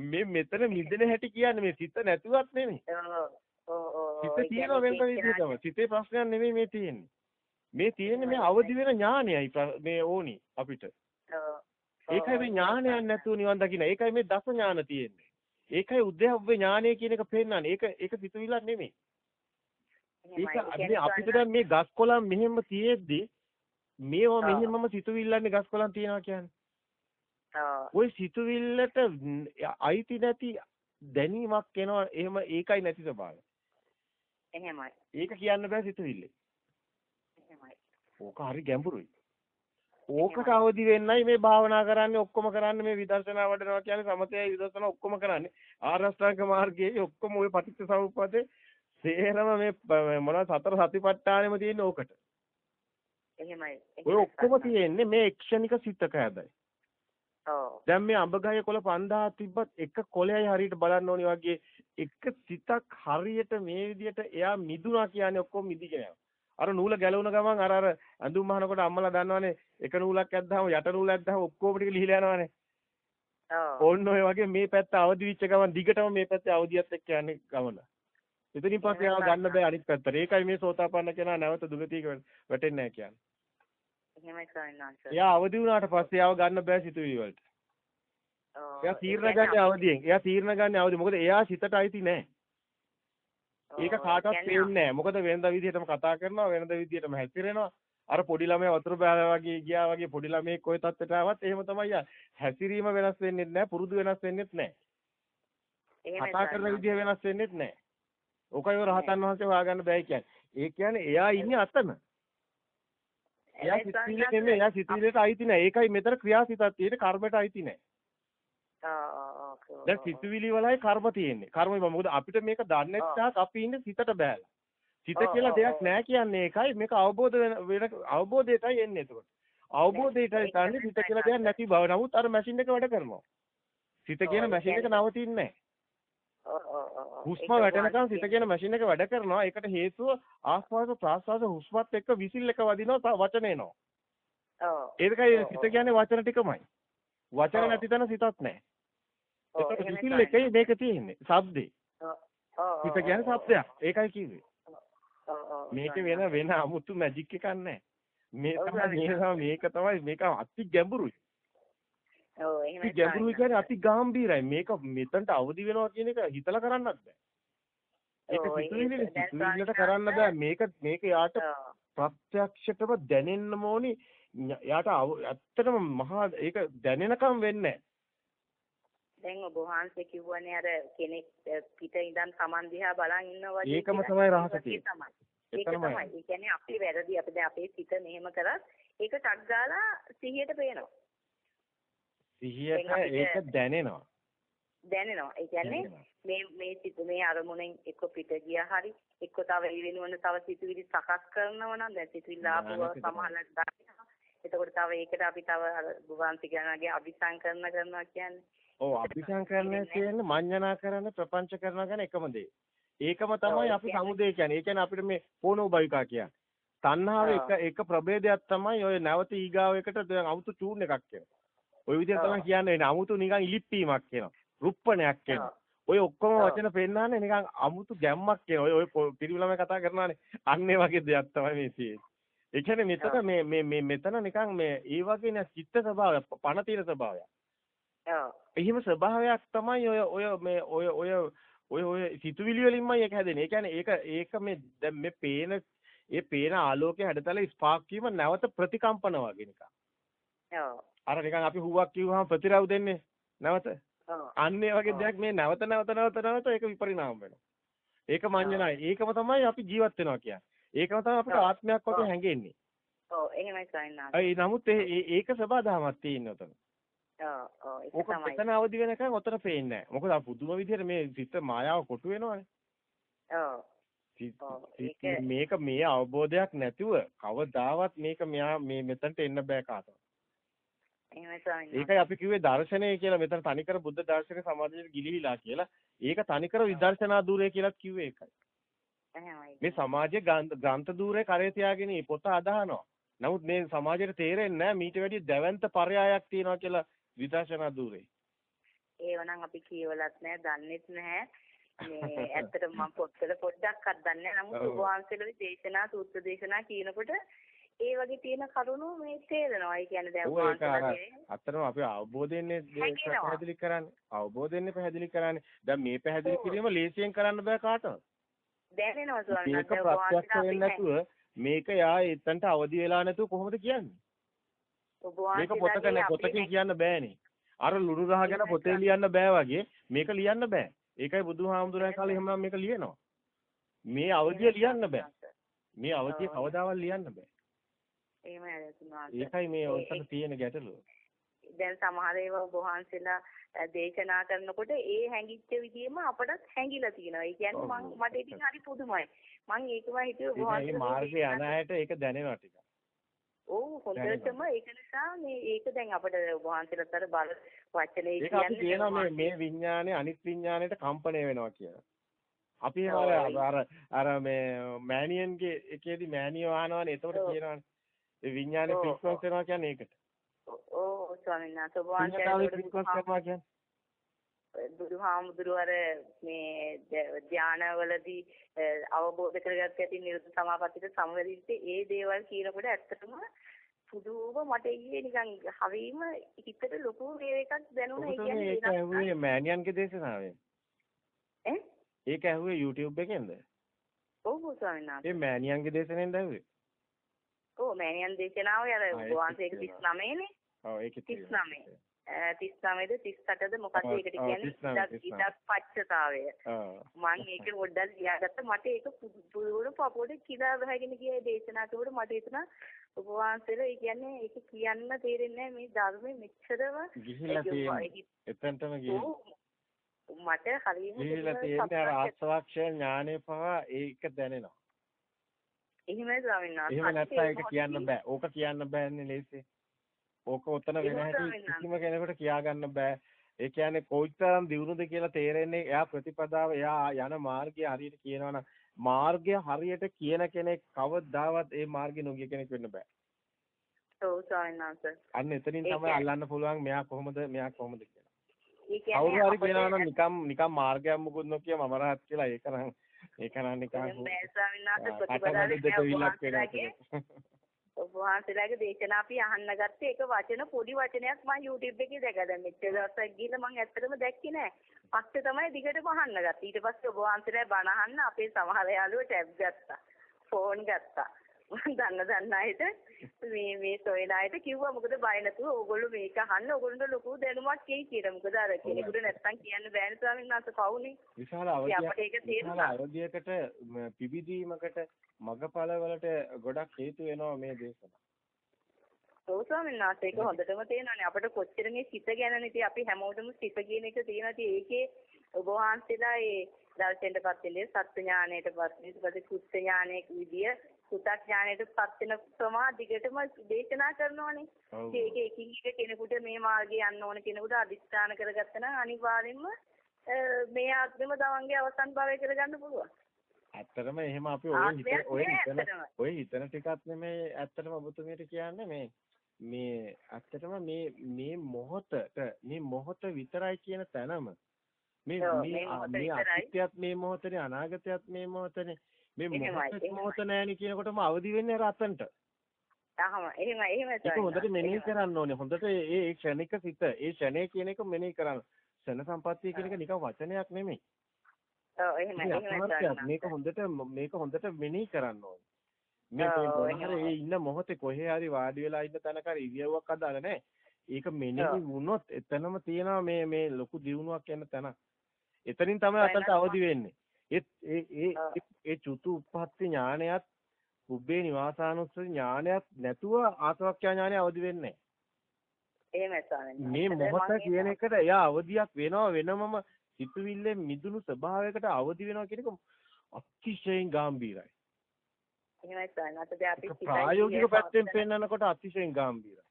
මේ මෙතන මිදෙන හැටි කියන්නේ මේ සිත නැතුවත් නෙමෙයි. සිත තියෙන වෙන විදිහටම. සිතේ ප්‍රශ්නයක් නෙමෙයි මේ තියෙන්නේ. මේ තියෙන්නේ මේ අවදි වෙන ඥානයයි මේ ඕනි අපිට. ඒකයි මේ ඥානයක් නැතුව නිවන් දකින්න. ඒකයි මේ දස ඥාන තියෙන්නේ. ඒකයි උද්‍යව්‍ය ඥානය කියන එක පෙන්නන්නේ. ඒක ඒක සිතුවිල්ලක් නෙමෙයි. ඒක අපිට දැන් මේ ගස් කොළන් මෙහෙම තියෙද්දි මේවා මෙහෙමම සිතුවිල්ලන්නේ ගස් කොළන් තියනවා කියන්නේ. ඔය සිතුවිල්ලට අයිති නැති දැනීමක් එනවා එහෙම ඒකයි නැති ස්වභාවය. එහෙමයි. ඒක කියන්න බෑ සිතුවිල්ලේ. එහෙමයි. ඕක හරි ගැඹුරුයි. ඕකට අවදි වෙන්නයි මේ භාවනා කරන්නේ ඔක්කොම කරන්නේ මේ විදර්ශනා වඩනවා කියන්නේ සමතය විදර්ශනා ඔක්කොම කරන්නේ ආරස්ඨාංග මාර්ගයේ ඔක්කොම ওই පටිච්ච සමුප්පාදේ සේරම මේ මොනවද සතර සතිපට්ඨානෙම තියෙන්නේ ඕකට. එහෙමයි. ඔය ඔක්කොම තියෙන්නේ මේ එක්ෂණික සිතක හැදයි. ඔව්. දැන් මේ අඹගහේ කොළ 5000 තිබ්බත් එක කොළයයි හරියට බලන්න ඕනි වගේ එක සිතක් හරියට මේ විදිහට එයා මිදුණා කියන්නේ ඔක්කොම මිදිගෙන යනවා. අර නූල ගැලවුණ ගමන් අර අර ඇඳුම් මහනකොට අම්මලා දන්නවනේ එක නූලක් ඇද්දාම යට නූල ඇද්දාම ඔක්කොම ටික ලිහිලා යනවනේ. ඔව්. ඕන්න ඔය වගේ මේ පැත්ත අවදි වෙච්ච ගමන් දිගටම මේ පැත්තේ අවදියත් එක්ක යන්නේ ගමන. එතනින් පස්සේ ආව ගන්න බෑ අනිත් පැත්තට. ඒකයි මේ සෝතාපන්න කෙනා නැවත දුගතියක වැටෙන්නේ නැහැ කියන්නේ. එහෙමයි වහන්සේ. එයා අවදි වුණාට පස්සේ ආව ගන්න බෑ සිතුවිලි වලට. ඔව්. එයා තීරණ ගන්න අවදියෙන්. එයා තීරණ ගන්න අවදි. මොකද එයා සිතට අයිති නැහැ. ඒක කාටවත් පේන්නේ නැහැ. මොකද වෙනද විදිහටම කතා කරනවා වෙනද විදිහටම හැසිරෙනවා. අර පොඩි ළමයා වතුර බෑලා වගේ ගියා වගේ පොඩි ළමයෙක් ওই තත්ත්වයට ආවත් එහෙම තමයි යා. හැසිරීම වෙනස් වෙන්නේ නැහැ. පුරුදු වෙනස් වෙන්නේ නැහැ. කතා කරන විදිහ වෙනස් වෙන්නේ නැහැ. ඕකයි රහතන් වහන්සේ හොයාගන්න බෑ කියන්නේ. ඒ කියන්නේ එයා ඉන්නේ අතන. එයා සිතිවිලි නෙමෙයි. එයා සිතිවිලට අයිති නැහැ. ඒකයි මෙතන ක්‍රියාසිතක් තියෙන්නේ කර්මයට අයිති නැහැ. දැන් සිතුවිලි වලයි කර්ම තියෙන්නේ. කර්ම මොකද අපිට මේක දන්නේ නැත්නම් අපි ඉන්නේ සිතට බෑලා. සිත කියලා දෙයක් නැහැ කියන්නේ ඒකයි මේක අවබෝධ වෙන අවබෝධයටයි එන්නේ එතකොට. අවබෝධයටයි තන්නේ සිත කියලා දෙයක් නැති බව. නමුත් අර මැෂින් එක වැඩ කරනවා. සිත කියන මැෂින් එක නවතින්නේ නැහැ. හුස්ම වැටෙනකන් සිත කියන මැෂින් එක වැඩ කරනවා. ඒකට හේතුව ආස්වාද ප්‍රාස්වාද හුස්මත් එක්ක විසිල් එක වදිනවා වචන එනවා. ඔව්. ඒකයි සිත කියන්නේ වචන ටිකමයි. වචන නැති තැන සිතක් නැහැ. ඒක විසිල් එකයි මේක තියෙන්නේ. ශබ්දේ. සිත කියන්නේ ශබ්දයක්. ඒකයි කිව්වේ. මේක වෙන වෙන 아무තු මැජික් එකක් නැහැ. මේ තමයි මේක තමයි මේක අති ගැඹුරුයි. ඔව් එහෙමයි. ගැඹුරුයි කියන්නේ අති ගැඹීරයි. මේක මෙතනට අවදි වෙනවා කියන එක හිතලා කරන්නත් බෑ. ඒක සිතුවිලි සිතුවිල්ලට කරන්න බෑ. මේක මේක යාට ප්‍රත්‍යක්ෂටම දැනෙන්නම ඕනි. යාට ඇත්තටම මහා ඒක දැනෙනකම් වෙන්නේ දැන් ඔබ වහන්සේ කිව්වනේ අර කෙනෙක් පිට ඉඳන් Taman දිහා බලන් ඉන්නවා වගේ ඒකම තමයි රහස ඒක තමයි. ඒ කියන්නේ අපි වැරදි අපි දැන් අපේ සිත මෙහෙම කරත් ඒක ටක් ගාලා සිහියට පේනවා. සිහියට ඒක දැනෙනවා. දැනෙනවා. ඒ කියන්නේ මේ මේ සිත මේ අරමුණෙන් එක්ක පිට ගියා හරි එක්ක තව ඒ වෙනුවන තව සිතුවිලි සකස් කරනවා නම් දැන් සිතුවිලි ආපුව සමහරක් ගන්නවා. එතකොට තව ඒකට අපි තව අර බුවාන්ති කියනවාගේ අபிසංකරණ කරනවා කියන්නේ. ඔව් අபிසංකරණය කියන්නේ මඤ්ඤණා කරන ප්‍රපංච කරන ගැන එකම දේ. ඒකම තමයි අපි සමුදේ කියන්නේ. ඒ කියන්නේ අපිට මේ පොනෝභවිකා කියන්නේ. තණ්හාව එක එක ප්‍රභේදයක් තමයි ඔය නැවත ඊගාව එකට දැන් අවුතු චූන් එකක් කියන්නේ. ওই විදිහට තමයි කියන්නේ අමුතු නිකන් ඉලිප්පීමක් කියනවා. රුප්පණයක් කියනවා. ඔය ඔක්කොම වචන පෙන්නන්නේ නිකන් අමුතු ගැම්මක් කියන ඔය ඔය පිරිවිලම කතා කරනානේ අන්න ඒ වගේ දෙයක් තමයි මේ තියෙන්නේ. ඒ කියන්නේ මෙතන මේ මේ මේ මෙතන නිකන් මේ ඒ වගේ නේ චිත්ත ස්වභාවය පණ තීර ස්වභාවය. එහෙම ස්වභාවයක් තමයි ඔය ඔය මේ ඔය ඔය ඔය ඔය සිතුවිලි වලින්මයි ඒක හැදෙන්නේ. ඒ කියන්නේ ඒක ඒක මේ දැන් මේ පේන ඒ පේන ආලෝකයේ හැඩතල ස්පාක් වීම නැවත ප්‍රතිකම්පන වගේ නිකන්. ඔව්. අර නිකන් අපි හුවක් කිව්වහම ප්‍රතිරව් දෙන්නේ නැවත. අන්න ඒ වගේ දෙයක් මේ නැවත නැවත නැවත නැවත ඒක විපරිණාම වෙනවා. ඒක මඤ්ඤණයි. ඒකම තමයි අපි ජීවත් වෙනවා කියන්නේ. ඒකම තමයි අපිට ආත්මයක් වගේ හැඟෙන්නේ. ඔව් එහෙමයි සයින්නා. ඒ නමුත් ඒක සබදාමක් තියෙනවා උතන. ඔව් ඔව් ඒක තමයි. ඔතන අවදි වෙනකන් ඔතන පේන්නේ නැහැ. මොකද පුදුම විදිහට මේ සිත මායාව කොටු වෙනවනේ. ඔව්. මේක මේ අවබෝධයක් නැතුව කවදාවත් මේක මෙයා මේ මෙතනට එන්න බෑ කාටවත්. ඒකයි අපි කිව්වේ දර්ශනය කියලා මෙතන තනිකර බුද්ධ දර්ශනේ සමාජයේ ගිලිහිලා කියලා. ඒක තනිකර විදර්ශනා ධූරය කියලාත් කිව්වේ ඒකයි. මේ සමාජයේ ග්‍රන්ථ ධූරේ කරේ තියාගෙන පොත අදහනවා. නමුත් මේ සමාජයට තේරෙන්නේ නැහැ මීට වැඩිය දැවැන්ත පරයයක් තියෙනවා කියලා විදර්ශනා ධූරේ. ඒවනම් අපි කියවලත් නැහැ, දන්නෙත් නැහැ. මේ ඇත්තටම මම පොත්වල පොඩ්ඩක්වත් දන්නේ නැහැ. නමුත් වහන්සේලගේ දේශනා, සූත්‍ර දේශනා කියනකොට ඒ වගේ තියෙන කරුණු මේ තේරෙනවා. ඒ කියන්නේ දැන් අතරම අපි අවබෝධයෙන්නේ පැහැදිලි කරන්නේ. අවබෝධයෙන්නේ පැහැදිලි කරන්නේ. දැන් මේ පැහැදිලි කිරීම ලේසියෙන් කරන්න බෑ කාටවත්. දැනෙනවා ස්වාමීන් මේක ප්‍රත්‍යක්ෂ වෙන්නේ නැතුව මේක යා එතනට අවදි වෙලා නැතුව කොහොමද කියන්නේ? මේක පොතක නෑ පොතකින් කියන්න බෑනේ. අර ලුණු රහ ගැන පොතේ ලියන්න බෑ වගේ මේක ලියන්න බෑ. ඒකයි බුදුහාමුදුරන් කාලේ එහෙම මේක ලියනවා. මේ අවදිය ලියන්න බෑ. මේ අවදිය කවදාවත් ලියන්න බෑ. එහෙමයි අරතුමා. ඒකයි මේ ඔතන තියෙන ගැටලුව. දැන් සමහර ඒවා වහන්සේලා දේශනා කරනකොට ඒ හැංගිච්ච විදිහම අපටත් හැංගිලා තියෙනවා. ඒ කියන්නේ මම මට ඉතින් හරි පුදුමයි. මම ඒකම හිතුවේ වහන්සේ මේ මාර්ගේ යන අයට ඒක දැනෙනවා ටිකක්. ඔව් හොඳටම ඒක නිසා මේ ඒක දැන් අපිට වහන්සේලාට අර බල වචනේ කියන්නේ ඒක අපි කියනවා මේ මේ විඥානේ අනිත් විඥාණයට කම්පණය වෙනවා කියලා. අපි අර අර මේ මෑනියන්ගේ එකේදී මෑනියෝ අහනවනේ එතකොට කියනවනේ ඒ විඥානේ ෆ්‍රීකවන්ස් වෙනවා කියන්නේ ඒකට. ඔව් ස්වාමීන් වහන්සේ. ඔබ වහන්සේ බුදුහාමුදුරුව අර මේ ධානවලදී අවබෝධ කරගත්ත ඇති නිරුද්ධ සමාපත්තියට සමවැදිච්ච ඒ දේවල් කියනකොට ඇත්තටම පුදුම මට ඊයේ නිකන් හරීම හිතට ලොකු වේව එකක් දැනුණා. ඒ කියන්නේ ඒක ඇහුවේ මෑනියන්ගේ දේශනාවෙන්. ඈ? ඒක ඇහුවේ YouTube එකෙන්ද? ඔව් ස්වාමීන් වහන්සේ. ඒ මෑණියන්ගේ දේශනෙන් දැව්වේ. ඔව් මෑණියන් දේශනාව ඒක වහන්සේක තියෙනවා. 39 නේ. ඔව් ඒකේ 39. 39ද 38ද මොකක්ද ඔව්, ඒකට කියන්නේ 39, ඉඩක් ඉඩක් පච්චතාවය. මම ඒක පොඩ්ඩක් ලියාගත්ත මට ඒක පුදුර පපුවට කිලා බහගෙන ගිය දේශනා කරනකොට මට හිතුණා ඔබ වහන්සේලා ඒ කියන්නේ ඒක කියන්න තේරෙන්නේ මේ ධර්මෙ මෙච්චරම ගිහිල්ලා තියෙන්නේ. එතනටම. ඔව්, මට හරියම ගිහිල්ලා තියෙන්නේ අර ආස්වාක්ෂය ඥානෙ පවා ඒක දැනෙනවා. එහෙමයි ස්වාමීන් වහන්සේ. එහෙම නැත්නම් ඒක කියන්න බෑ. ඕක කියන්න බෑනේ ලේසි. ඕක උතන වෙන හැටි. කිසිම කෙනෙකුට කියා ගන්න බෑ. ඒ කියන්නේ කොයිතරම් දියුණුද කියලා තේරෙන්නේ එයා ප්‍රතිපදාව එයා යන මාර්ගය හරියට කියනවනම් මාර්ගය හරියට කියන කෙනෙක් කවදාවත් ඒ මාර්ගේ නොගිය කෙනෙක් වෙන්න බෑ. ඔව් ස්වාමීන් වහන්සේ. අන්න එතනින් තමයි අල්ලන්න පුළුවන් මෙයා කොහොමද මෙයා කොහොමද කියලා. කවුරු හරි කියනවා නම් නිකම් නිකම් මාර්ගයක් මුකුත් නොකිය මම රහත් කියලා ඒක නම් ඒක නම් නිකන් බෑ ස්වාමීන් වහන්සේ ප්‍රතිපදාවේ දෙක විලක් වහන්සේලාගේ වෙනවා. ඔබ වහන්සේලාගේ දේශනා අපි අහන්න ගත්තේ ඒක වචන පොඩි වචනයක් මම YouTube එකේ දැකලා දැන් මෙච්චර දවසක් ගිහලා මම ඇත්තටම දැක්කේ නෑ. පස්සේ තමයි දිගටම අහන්න ගත්තේ. ඊට පස්සේ ඔබ වහන්සේලා බණ අහන්න අපේ සමහර යාළුවෝ ටැබ් ගත්තා. ෆෝන් ගත්තා. දන්න දන්න අයට මේ මේ සොයන අයට කිව්වා මොකද බය නැතුව ඕගොල්ලෝ මේක අහන්න ඕගොල්ලන්ට ලොකු දැනුමක් එයි කියලා. මොකද අර කෙනෙකුට නැත්තම් කියන්න බෑනේ ස්වාමීන් වහන්සේ කවුනේ. විශාල. අවධියකට පිබිදීමකට මගපල වලට ගොඩක් හේතු වෙනවා මේ දේශනා. ඔව් ස්වාමීන් වහන්සේ ඒක හොඳටම තේරෙනවානේ අපිට කොච්චර මේ සිත ගැනනේ ඉතින් අපි හැමෝටම සිත කියන එක තියෙනවා ඉතින් ඒකේ ඔබ වහන්සේලා ඒ දර්ශනයටපත් වෙන්නේ සත්‍ය ඥානයටපත් ඊට පස්සේ කුත් ඥානයේ විදිය කුතක් ඥානයටපත් වෙන ප්‍රමා දිගටම දේශනා කරනවානේ. ඒක එකින් එක කෙනෙකුට මේ මාර්ගේ යන්න ඕන කෙනෙකුට අදිස්ථාන කරගත්තා නම් අනිවාර්යෙන්ම අ, මේ ආත්මෙම තමන්ගේ අවසන් භවය කරගන්න පුළුවන් ඇත්තටම එහෙම අපි ඔය හිත ආත්මයක් ඔය හිතන. ඔය හිතන ටිකක් නෙමෙයි ඇත්තටම ඔබතුමියට කියන්නේ මේ මේ ඇත්තටම මේ මේ මොහොතට මේ මොහොත විතරයි කියන තැනම මේ මේ මොහොත. අතීතයත් මේ මොහොතනේ අනාගතයත් මේ මොහොතනේ මේ මොහොත. මොහොත නෑනේ කියනකොටම අවදි වෙන්නේ අර අතන්ට අහම එහෙම එහෙම ඒක හොඳට මෙනෙහි කරන්න ඕනේ. හොඳට ඒ ඒ ක්ෂණික සිත, ඒ ක්ෂණය කියන එක මෙනෙහි කරන්න. ක්ෂණ සම්පත්තිය කියන එක නිකන් වචනයක් නෙමෙයි. ඔව් එහෙම එහෙම. මේක හොඳට මේක හොඳට මෙනෙහි කරන්න ඕනේ. මේ එහෙමයි. ඒ ඉන්න මොහොතේ කොහේ හරි වාඩි වෙලා ඉන්න තැනක ඉරියව්වක් අදාළ නැහැ. ඒක මෙනෙහි. වුණොත් එතනම තියෙනවා මේ මේ ලොකු දියුණුවක් යන තැන. එතනින් තමයි අතට අවදි වෙන්නේ. ඒ ඒ ඒ චුතු උප්පත්ති ඥානයත් උබ්බේ නිවාසානුස්සති ඥානයත් නැතුව ආසවක්ඛ්‍යා ඥානය අවදි වෙන්නේ මේ. මොහොත කියන එකට එයා අවදියක් වෙනවා වෙනමම සිතුවිල්ලෙන් මිදුණු ස්වභාවයකට අවදි වෙනවා කියන එක අතිශයින් ගැඹීරයි. එහෙමයි ස්වාමීන් වහන්සේ. දැන් අපි ප්‍රායෝගික පැත්තෙන් පෙන්වනකොට අතිශයින් ගැඹීරයි.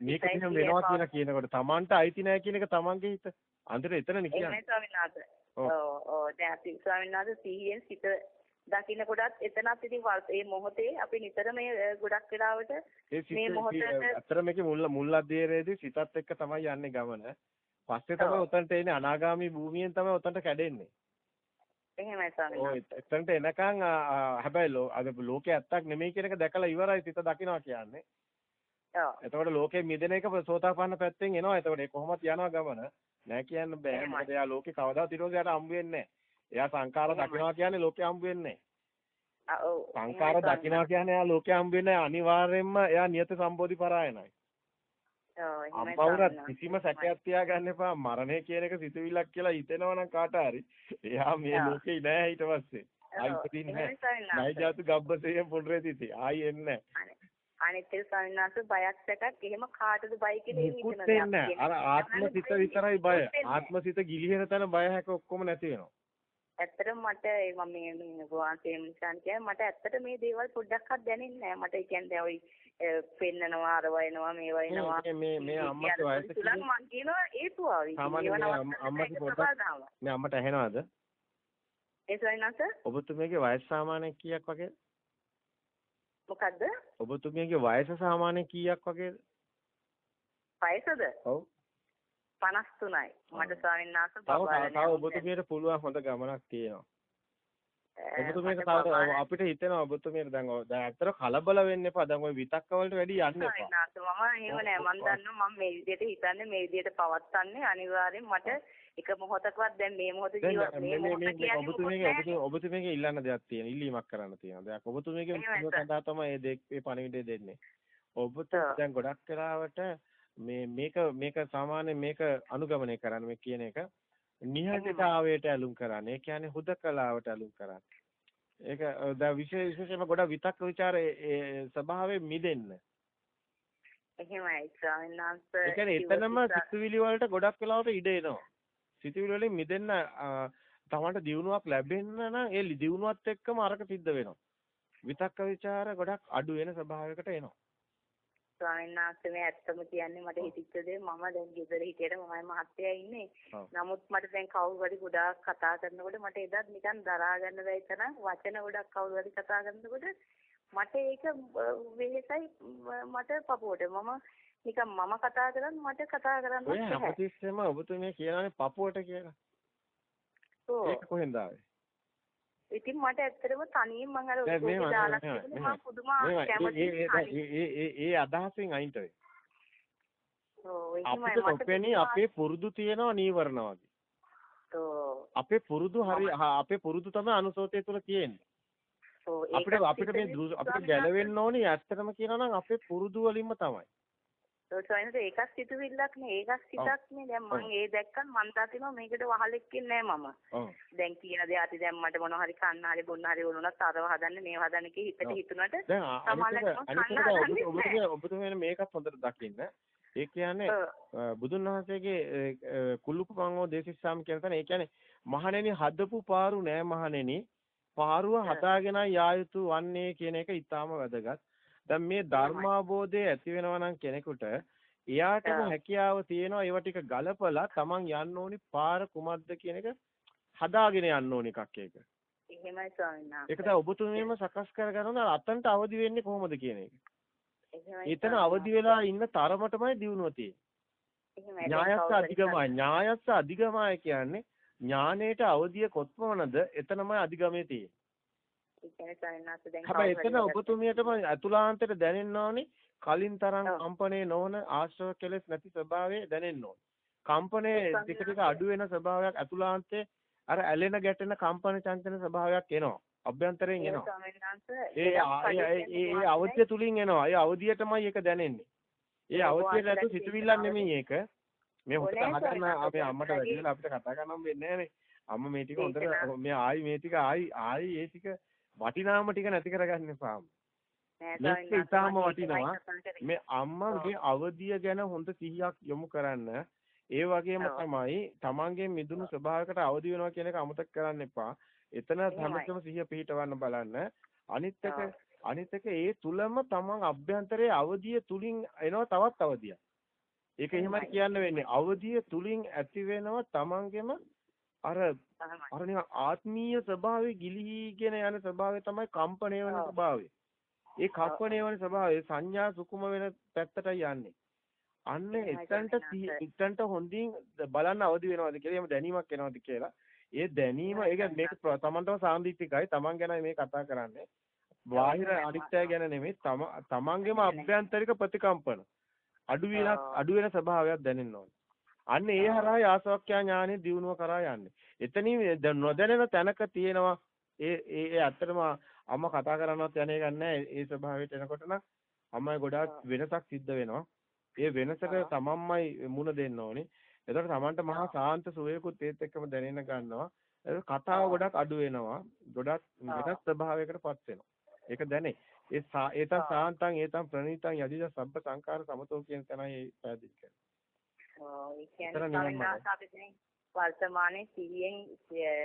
මේක වෙනවා. කියලා කියනකොට Tamanට අයිති නැහැ කියන එක Tamanගේ හිත. අන්තිර එතනනේ එහෙමයි කියන්නේ. ස්වාමීන් වහන්සේ. ඔව්. ඔව් දැන් අපි ස්වාමීන් වහන්සේ සිහියෙන් සිත දකින්න කොටත් එතනත් ඉතින් ඒ මොහොතේ අපි නිතර මේ ගොඩක් වෙලාවට මේ මොහොතට- අතර මේකේ මුල් මුල් අධ්‍යයනයේදී සිතත් එක්ක තමයි යන්නේ ගමන. පස්සේ තමයි. උතන්ට එන්නේ අනාගාමී භූමියෙන් තමයි උතන්ට කැඩෙන්නේ. එහෙමයි ස්වාමීන් ඔය වහන්සේ. එතනට එනකන් හැබැයි අද ලෝකේ ඇත්තක් නෙමෙයි කියන එක දැකලා ඉවරයි සිත දකිනවා කියන්නේ. ඔව්. එතකොට ලෝකේ මිදෙන එක සෝතාපන්න පැත්තෙන් එනවා. එතකොට කොහොමද යනවා ගමන? නෑ කියන්න බෑ. මොකද එයා ලෝකේ කවදාවත් ඊට හම්බ වෙන්නේ නෑ. එයා සංඛාර. දකිනවා කියන්නේ ලෝකේ හම්බ වෙන්නේ නෑ. ආ, ඔව්. සංඛාර දකිනවා කියන්නේ එයා ලෝකේ හම්බ වෙන්නේ නෑ. අනිවාර්යයෙන්ම එයා නියත සම්බෝධි පරායනයි. ඔව්, එහෙමයි වහන්සේ. කිසිම සැකයක් තියාගන්න එපා. මරණය කියන එක සිතුවිල්ලක් කියලා හිතෙනවා නම් කාට හරි. එයා මේ. ලෝකේ නෑ ඊට පස්සේ. ආයි එහෙමයි නෑ. වහන්සේ. නයිජාතු ගබ්බසේය පුනරේතිති. ආයි එන්නේ නෑ. අනිත් එක ස්වාමීන් වහන්සේ බයක් සැකක් එහෙම කාටද බය කියලා හිතනවා. අර කියන්නේ ආත්ම සිත බය විතරයි බය. මුකුත් වෙන්නේ නෑ. ආත්ම සිත ගිලිහෙන තැන බය හැක ඔක්කොම නැති වෙනවා. ඇත්තටම මට මම මේ මේ වහන්සේ නිසාන් කියන්නේ මට ඇත්තට මේ දේවල් පොඩ්ඩක්වත් දැනෙන්නේ නැහැ. මට කියන්නේ ඔය පෙන්නනවා අර වයනවා මේ වයනවා. මේ මේ අම්මගේ වයස තුලන් මං කියනවා ඒතු ආවි. සාමාන්‍ය මේ අම්ම- අම්මගේ පොඩ්ඩක්- මේ අම්මට ඇහෙනවද? ඒ ස්වාමීන් ඔබතුමියගේ වයස සාමාන්‍ය කීයක් වගේද? මොකද්ද? ඔබතුමියගේ වයස සාමාන්‍ය කීයක් වගේද? වයසද? ඔව්. 53යි. මට ස්වාමීන් වහන්සේ තව බබාලා තව ඔබතුමියට පුළුවන් හොඳ ගමනක් තියෙනවා. ඔබතුමියට තව අපිට හිතෙනවා ඔබතුමියට දැන් දැන් ඇත්තට කලබල වෙන්න එපා. දැන් ওই විතක්ක වලට වැඩි යන්න එපා. මම එහෙම නෑ මම දන්නවා මම මේ විදිහට හිතන්නේ මේ විදිහට පවත්න්නේ අනිවාර්යෙන් මට එක මොහොතකවත් දැන් මේ මොහොත ජීවත් මේ මොහොත කියන්නේ ඔබතුමීගේ ඉල්ලන්න දෙයක් තියෙන ඉල්ලීමක් කරන්න තියෙනවා. දැන් ඔබතුමීගේ. සඳහා තමයි මේ මේ පණිවිඩය දෙන්නේ. ඔබට. දැන් ගොඩක් වෙලාවට මේ මේක මේක සාමාන්‍ය මේක අනුගමනය කරන්න මේ කියන එක නිහඬතාවයට ඇලුම් කරන්නේ. ඒ කියන්නේ හුදකලාවට ඇලුම් කරන්නේ. ඒක දැන් විශේෂ විශේෂයෙන්ම ගොඩක් විතක් ਵਿਚාර ස්වභාවයෙන් මිදෙන්න. එහෙමයි ස්වාමීන් වහන්සේ ඒ කියන්නේ එතනම සිතුවිලි වලට ගොඩක් වෙලාවට ඉඩ එනවා. සිතුවිලි වලින් මිදෙන්න තමන්ට දියුණුවක් ලැබෙන්න නම් ඒ දියුණුවත් එක්කම අරක සිද්ධ වෙනවා. විතක්ක ਵਿਚාර ගොඩක් අඩු වෙන ස්වභාවයකට එනවා. ස්වාමීන් වහන්සේ මේ ඇත්තම කියන්නේ මට හිතිච්ච දේ මම දැන් ගෙදර හිටියට මමයි මහත්තයා ඉන්නේ. නමුත් මට දැන් කවුරු හරි ගොඩාක් කතා කරනකොට මට එදත් නිකන් දරා ගන්න බැරි තරම් වචන ගොඩක් කවුරු හරි කතා කරනකොට මට ඒක වෙහෙසයි මට පපුවට මම නිකන් මම කතා කරත් මට කතා කරන්න ඔය බැහැ. හැමතිස්සෙම ඔබතුමිය කියනවානේ පපුවට කියලා. ඔව්. ඒක කොහෙන්ද ආවේ? ඉතින් මට ඇත්තටම තනියෙන් මම අර ඔළුවේ දාලා තිබුණේ. මම පුදුම මේවා කැමති ඒ ඒ ඒ අදහසෙන් අයින්ට වෙයි. අපිට නොපෙනී අපේ පුරුදු තියෙනවා නීවරණ වගේ. ඔව් අපේ පුරුදු හරි අපේ පුරුදු තමයි අනුසෝතය තුළ තියෙන්නේ. ඔව් අපිට අපිට මේ අපිට ගැලවෙන්න ඕනේ ඇත්තටම කියනවා නම් අපේ පුරුදු වලින්ම තමයි. වහන්සේ ඒකත් සිතුවිල්ලක් නේ. ඒකත් සිතක් නේ. දැන් මම ඒ දැක්කම මන් තාතිනවා මේකට වහලෙක් ඉන්නේ නැහැ මම. ඔව්. දැන් කියන දේ අති දැන් මට මොනවා හරි කන්න හරි බොන්න හරි වුණොත් අරව හදන්න මේව හදන්න කී හිතට. හිතුණට සමහරවිට අනිත් එක කන්න දැන් හදන්නේ ඔබ- ඔබතුමිය ඔබතුමිය මේකත් හොඳට දකින්න. ඒ කියන්නේ බුදුන් වහන්සේගේ කුල්ලුප මංගෝ දේශිස්සාම් කියන තැන ඒ කියන්නේ මහණෙනි හදපු පාරු නෑ මහණෙනි. පාරුව හදාගෙන යා යුතු වන්නේ කියන එක ඊටාම වැදගත්. දැන් මේ ධර්මාබෝධය ඇති වෙනවා නම් කෙනෙකුට එයාටම. හැකියාව තියෙනවා ඒව ටික ගලපලා Taman යන්න ඕනි පාර කුමක්ද කියන එක හදාගෙන යන්න ඕනි එකක් ඒක. එහෙමයි ස්වාමීන් වහන්සේ ඒක තමයි ඔබතුමීම සකස් කරගන්න අතන්ට අවදි වෙන්නේ කොහොමද කියන එක. එතන අවදි වෙලා ඉන්න තරමටමයි දියුණුව තියෙන්නේ. ඥායස්ස අධිගමයි ඥායස්ස අධිගමයි කියන්නේ ඥානයට අවදිය කොත්මනද එතනමයි අධිගමයේ තියෙන්නේ. ඒ කියන්නේ ස්වාමීන් වහන්සේ දැන් හැබැයි එතන ඔබතුමියටම අතුලාන්තයට දැනෙන්න ඕනි කලින් තරම් ඔව්. කම්පණය නොවන ආශ්‍රව කෙලෙස් නැති ස්වභාවය දැනෙන්න ඕනි. කම්පණය ඒ ටික ටික අඩු වෙන ස්වභාවයක් අතුලාන්තයේ අර ඇලෙන ගැටෙන කම්පන චංචන ස්වභාවයක් එනවා. අභ්‍යන්තරයෙන් එනවා. ඒ ඒ. අවධිය තුලින් එනවා. ඒ අවධියටමයි ඒක දැනෙන්නේ. ඒ ඔව්, අවධිය නැතු ආශ්‍රය සිතුවිල්ලක්. නෙමෙයි ඒක. මේ ඕනෑ අහගන්න අපේ. අම්මට වැඩි වෙලා අපිට කතා කරන්න වෙන්නේ නැහනේ. අම්මා මේ ටික හොඳට මේ ආයි මේ ටික ආයි ආයි ඒ ටික වටිනාම ටික නැති කරගන්න එපා. වහන්සේ, ඉතාම වටිනවා. මේ අම්මගේ අවදිය ගැන හොඳ සිහියක් යොමු කරන්න. ඒ වගේම. තමයි තමන්ගේ මිදුණු ස්වභාවයකට අවදි වෙනවා කියන එක අමතක කරන්න එපා. එතන. හැමතිස්සෙම සිහිය පිහිටවන්න බලන්න. අනිත් එක. අනිත් එක ඒ තුලම තමන් අභ්‍යන්තරයේ අවදිය තුලින් එනවා තවත් අවදියක්. ඒක එහෙමයි. කියන්න වෙන්නේ. අවදිය තුලින් ඇති වෙනවා තමන්ගෙම අර. අර නිකන් ආත්මීය ස්වභාවය ගිලිහිගෙන යන ස්වභාවය තමයි කම්පණය වෙන. ස්වභාවය. ඒ කම්පණය වෙන ස්වභාවය සංඥා සුකුම වෙන පැත්තටයි යන්නේ. අන්න එතනට. එතනට හොඳින් බලන්න අවදි වෙනවද කියලා එහෙම දැනීමක් එනවද කියලා. ඒ දැනීම ඒක මේක પ્ર- තමන්ටම සාන්දිටිකයි. තමන් ගැනයි මේ කතා කරන්නේ. බාහිර එහෙමයි. අනිත්‍ය ගැන නෙමෙයි තම තමන්ගේම අභ්‍යන්තරික ප්‍රතිකම්පන. අඩු වෙන. අඩු වෙන ස්වභාවයක් දැනෙන්න ඕනේ. අන්න ඒ හරහා ආසවක්ඛ්‍යා ඥානෙ දියුණුව කරා යන්නේ. එතනින් නොදැනෙන තැනක තියෙනවා ඒ ඒ ඇත්තටම අම්මා කතා කරනවත් යන්නේ ගන්නෑ ඒ ස්වභාවයට එනකොට නම් අම්මයි ගොඩාක් වෙනසක් සිද්ධ වෙනවා. ඒ වෙනසට. තමන්මයි මුණ දෙන්න ඕනේ. එතකොට තමන්ට මහා සාන්ත සුවයකුත් ඒත් එක්කම දැනෙන්න ගන්නවා. ඒක කතාව. ගොඩක් අඩු වෙනවා. ගොඩක්. වෙනස් ස්වභාවයකටපත් වෙනවා. ඒක දැනේ. ඒ ඔව්. සාන්තං ඒතම් ප්‍රණීතං යදිද සබ්බ සංකාර සමතෝ කියන තැනයි පැහැදිලි කරන්නේ. ඒ කියන්නේ වර්තමානයේ සිහියෙන්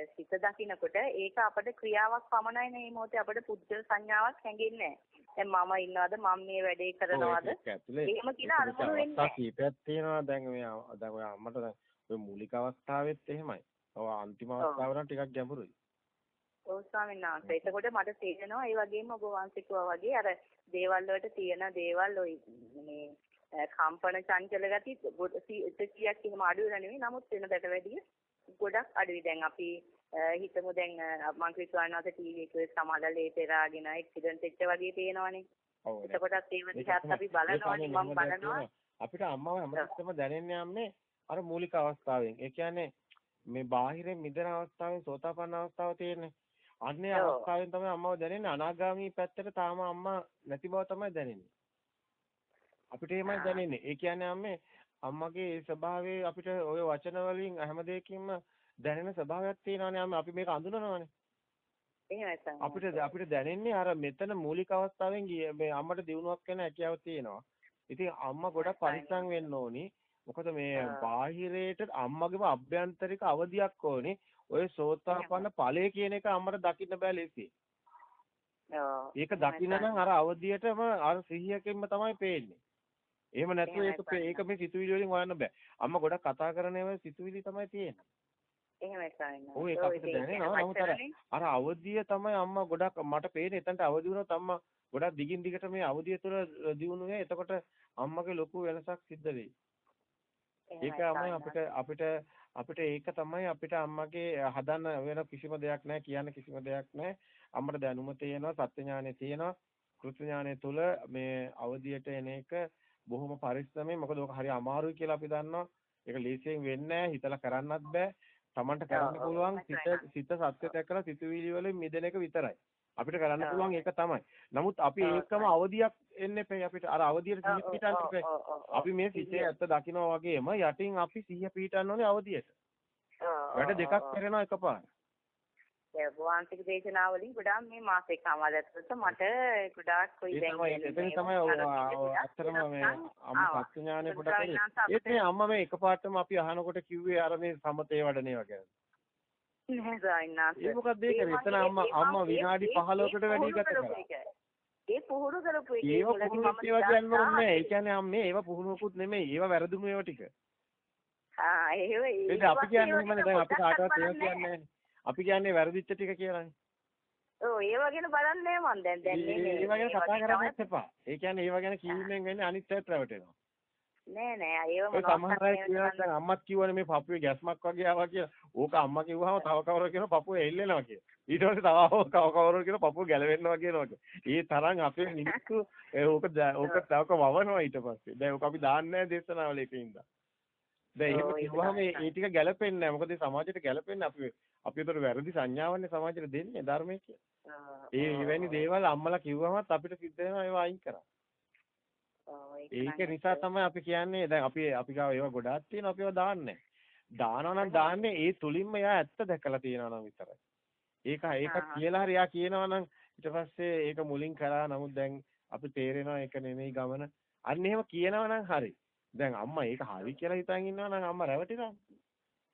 සිත දකිනකොට ඒක අපට ක්‍රියාවක් පමණයි නේ මේ මොහොතේ අපට පුද්ගල සංඥාවක් හැඟෙන්නේ නැහැ. දැන් මම ඉන්නවද මම මේ වැඩේ කරනවද එහෙම කියලා අරමුණු වෙන්නේ අවස්ථා කීපයක් තියෙනවා දැන් මේ දැන් ඔය අම්මට දැන් ඔය මූලික අවස්ථාවෙත් එහෙමයි. ඔය අන්තිම. අවස්ථාව නම් ටිකක් ගැඹුරුයි. ඔව් ස්වාමීන් වහන්සේ. එතකොට මට තේරෙනවා ඒ වගේම ඔබ වහන්සේ වගේ අර දේවල් වලට තියෙන දේවල් ඔය මේ කම්පන චංචල ගති ගොඩ- සී- සියයක් එහෙම අඩු වෙලා නෙවෙයි. නමුත් වෙනදට වැඩිය ගොඩක් අඩුයි. දැන් අපි හිතමු දැන් මං කිව්වානවාද ටීවී එකේ සමහරවල් ඒ පෙරාගෙන ඇක්සිඩන්ට් වෙච්ච වගේ පේනවනේ. එතකොටත් ඒව දිහාත්. අපි බලනවානේ මම බලනවා. අපිට අම්මව හැමතිස්සෙම දැනෙන්නේ යන්නේ අර මූලික අවස්ථාවෙන්. ඒ කියන්නේ මේ බාහිරින් මිදෙන අවස්ථාවේ සෝතාපන්න අවස්ථාව තියෙන්නේ. අන්නේ. අවස්ථාවෙන් තමයි අම්මව දැනෙන්නේ අනාගාමී පැත්තට තාම අම්මා නැති බව තමයි දැනෙන්නේ. අපිට එහෙමයි. දැනෙන්නේ. ඒ කියන්නේ අම්මේ අම්මගේ ඒ ස්වභාවය අපිට ওই වචන වලින් හැම දෙයකින්ම දැනෙන ස්වභාවයක් තියෙනවානේ අම්මා. අපි මේක අඳුනනවානේ. එහෙමයි. අපිට අපිට දැනෙන්නේ අර මෙතන මූලික අවස්ථාවෙන් මේ අම්මට දිනුවක් වෙන හැකියාව තියෙනවා. ඉතින් අම්මා ගොඩක් පරිස්සම් වෙන්න ඕනි. මොකද මේ. බාහිරයට අම්මගේම අභ්‍යන්තරික අවධියක් ඕනි. ඔය සෝතාපන්න ඵලය කියන එක අම්මට දකින්න බෑ ලේසි. ඔව්. ඒක දකින්න නම් අර අවධියටම අර සිහියකින්ම තමයි පේන්නේ. එහෙම නැත්නම් ඒක ඒක මේ සිතුවිලි වලින් හොයන්න බෑ. අම්මා ගොඩක් කතා කරන ඒවා සිතුවිලි තමයි තියෙන්නේ. එහෙමයි තමයි. ඔව්, ඒක අපිට දැනෙනවා. නමුත් අර අර අවධිය තමයි අම්මා ගොඩක් මට පේන්නේ එතනට අවදි වුණොත් අම්මා ගොඩක් දිගින් දිගට මේ අවධිය තුළ දියුණු වෙයි. එතකොට අම්මගේ ලොකු වෙනසක් සිද්ධ වෙයි. ඒක අපිට අපිට අපිට ඒක තමයි අපිට අම්මගේ හදන්න වෙන කිසිම දෙයක් නැහැ කියන්න කිසිම දෙයක් නැහැ. අම්මට දැනුම තියෙනවා, සත්‍ය ඥානෙ තියෙනවා. කෘත්‍ය ඥානෙ තුල මේ අවධියට එන එක බොහොම පරිස්සමෙන් මොකද ඔක හරි අමාරුයි කියලා අපි දන්නවා. ඒක ලේසියෙන් වෙන්නේ නැහැ. හිතලා කරන්නත් බෑ. Tamanට කරන්න පුළුවන් සිත සිත සත්‍ය දැකලා සිතුවිලි වලින් මිදෙන එක විතරයි. අපිට කරන්න. පුළුවන් ඒක තමයි. නමුත් අපි ඒකම අවදියක් එන්නේ නැහැ අපිට. අර අවදියට සිහිය පිටන්න. අපි මේ සිතේ ඇත්ත දකිනවා වගේම යටින් අපි සිහිය පිටන්න ඕනේ අවදියට. වැඩ දෙකක්. කරනවා එකපාර. ඒ වහන්සේක දේශනාවලින් ගොඩාක් මේ මාසේ කමාද ඇතුළත මට ගොඩාක් කොයි ඒ දැන් තමයි එතන තමයි ඇත්තටම මේ අම්ම ඥානෙ පොඩක් ඒත් මේ අම්මා මේ එකපාරටම අපි අහනකොට කිව්වේ අර මේ සමතේ වඩන ඒවා ගැන. නෑ සායනාස් ඒ මොකක්ද ඒක? එතන අම්මා අම්මා විනාඩි 15කට වැඩි ගත කරා. ඒ පුහුණු කරපු එක ඒව පුහුණුවක් ඒවා කියන්න නැහැ. ඒ කියන්නේ අම්මේ ඒවා පුහුණුවකුත් නෙමෙයි. ඒවා වැරදුණු ඒවා ටික. ආ ඒව ඒක අපි කියන්නේ එහෙමනේ දැන් අපි කාටවත් ඒවා කියන්නේ නැහැ. අපි කියන්නේ වැරදිච්ච ටික කියලානේ. ඔව් ඒව ගැන බලන්නේ මන් දැන් දැන් මේ ඒවා ගැන කතා කරන්නත් එපා. ඒ කියන්නේ ඒවා ගැන කීමෙන් වෙන්නේ අනිත් පැත්ත රැවටෙනවා. නෑ නෑ ඒව ඔය සමහර අය කියනවා දැන් අම්මත් කිව්වනේ මේ පපුවේ ගැස්මක් වගේ ආවා කියලා. ඕක අම්මා කිව්වහම තව කවුරු කියනවා පපුවේ එල්ලෙනවා කියලා. ඊට පස්සේ තව කව කවුරු කියනවා පපුව ගැලවෙනවා කියනවා. ඒ තරම් අපේ මිනිස්සු ඕක ඕක තවක වවනවා ඊට පස්සේ. දැන් ඕක අපි දාන්නේ නැහැ දේශනාවල ඒකින්ද. දැන් එහෙම කිව්වහම ඒ ටික ගැලපෙන්නේ නැහැ. මොකද සමාජයට ගැලපෙන්නේ අපි අපි උතර වැරදි සංඥාවන්නේ සමාජයට දෙන්නේ ධර්මයේ කියලා. ඒ එවැනි දේවල් අම්මලා කිව්වමත් අපිට සිද්ධ වෙනවා ඒවා අයින් කරා. ඒක නිසා තමයි අපි කියන්නේ දැන් අපි අපි ගාව ඒවා ගොඩාක් තියෙනවා අපි ඒවා දාන්නේ දානවා නම් දාන්නේ ඒ තුලින්ම එයා ඇත්ත දැකලා තියෙනවා නම් විතරයි. ඒක ඒක. කියලා හරි එයා කියනවා නම් ඊට පස්සේ ඒක මුලින් කරා නමුත් දැන් අපි තේරෙනවා ඒක නෙමෙයි ගමන. අන්න එහෙම කියනවා නම් හරි. දැන් අම්මා ඒක හරි කියලා හිතන් ඉන්නවා නම් අම්මා රැවටිලා.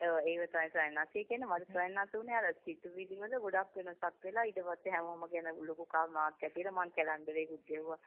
ඔව් ඒව තමයි සයන්නාසී කියන්නේ මට සයන්නාස උනේ අර සිතුවිලි වල ගොඩක් වෙනසක් වෙලා ඊට පස්සේ හැමෝම ගැන ලොකු කර්මාවක් ඇතිලා මං කැලන්ඩරේකුත් ගෙවුවා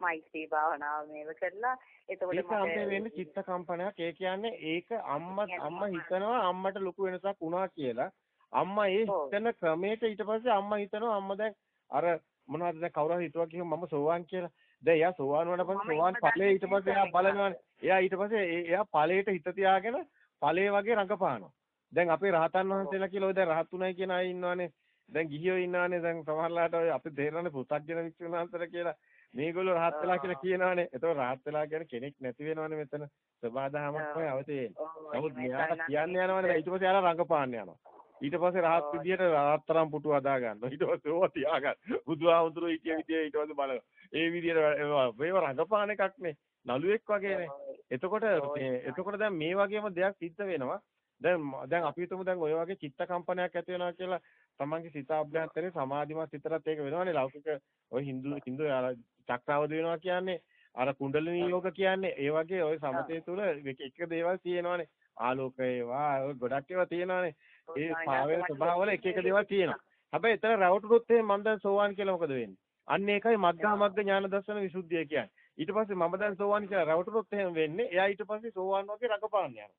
මෛත්‍රී භාවනාව මේව කරලා එතකොට ඒක අම්මේ වෙන්නේ චිත්ත කම්පනයක්. ඒ කියන්නේ ඒක අම්මා අම්මා හිතනවා අම්මට ලොකු වෙනසක් වුණා කියලා. අම්මා ඒ. හිතන ක්‍රමයට ඊට පස්සේ අම්මා හිතනවා අම්මා දැන් අර මොනවද දැන් කවුරු හරි හිතුවා කියමු මම සෝවාන් කියලා. දැන් එයා සෝවාන් වුණාට පස්සේ සෝවාන් ඵලයේ ඊට පස්සේ එයා. බලනවානේ. එයා ඊට පස්සේ එයා ඵලයට හිත තියාගෙන ඵලයේ වගේ රඟපානවා. දැන් අපේ රහතන් වහන්සේලා කියලා ඔය දැන් රහත් උනායි කියන අය ඉන්නවානේ. දැන් ගිහියෝ ඉන්නවානේ දැන් සමහරලාට ඔය අපි තේරෙන්නේ පු탁ජන වික්ෂුන් වහන්සේලා කියලා. මේගොල්ලෝ රහත් වෙලා කියලා කියනවානේ. ඒතකොට රහත් වෙලා කියන්නේ කෙනෙක් නැති වෙනවනේ මෙතන. සබාදහමක් තමයි අවතේ. නමුත් මෙයාට කියන්න යනවනේ ඊට පස්සේ යාලා රඟපාන්න යනවා. ඊට පස්සේ රහත්. විදියට රාත්තරම් පුටු හදා ගන්නවා. ඊට පස්සේ ඕවා තියා ගන්න. බුදුහාමුදුරු හිටිය විදිය ඊට පස්සේ බලනවා. ඒ විදියට මේව රඟපාන එකක් නේ. නළුවෙක් වගේනේ. එතකොට එතකොට දැන් මේ වගේම දෙයක් සිද්ධ වෙනවා. දැන් දැන් අපි හිතමු දැන් ඔය වගේ චිත්ත කම්පනයක් ඇති වෙනවා කියලා තමන්ගේ සිත අභ්‍යන්තරේ සමාධිමත් සිතරත් ඒක වෙනවනේ ලෞකික ඔය හින්දු අර චක්‍රාවද වෙනවා කියන්නේ අර කුණ්ඩලිනී යෝග කියන්නේ ඒ වගේ ඔය සමතේ තුල එක එක දේවල් තියෙනවානේ ආලෝකය ඒවා ගොඩක් ඒවා තියෙනවානේ ඒ පාවෙන ස්වභාවවල එක එක දේවල් තියෙනවා. හැබැයි එතන රැවටුනොත් එහෙනම් මම දැන් සෝවාන් කියලා මොකද වෙන්නේ? අන්න ඒකයි මග්ගා මග්ග ඥාන දර්ශන විසුද්ධිය කියන්නේ. ඊට පස්සේ මම දැන් සෝවාන් කියලා රැවටුනොත් එහෙම වෙන්නේ එයා ඊට පස්සේ සෝවාන් වගේ රඟපාන්න යනවා.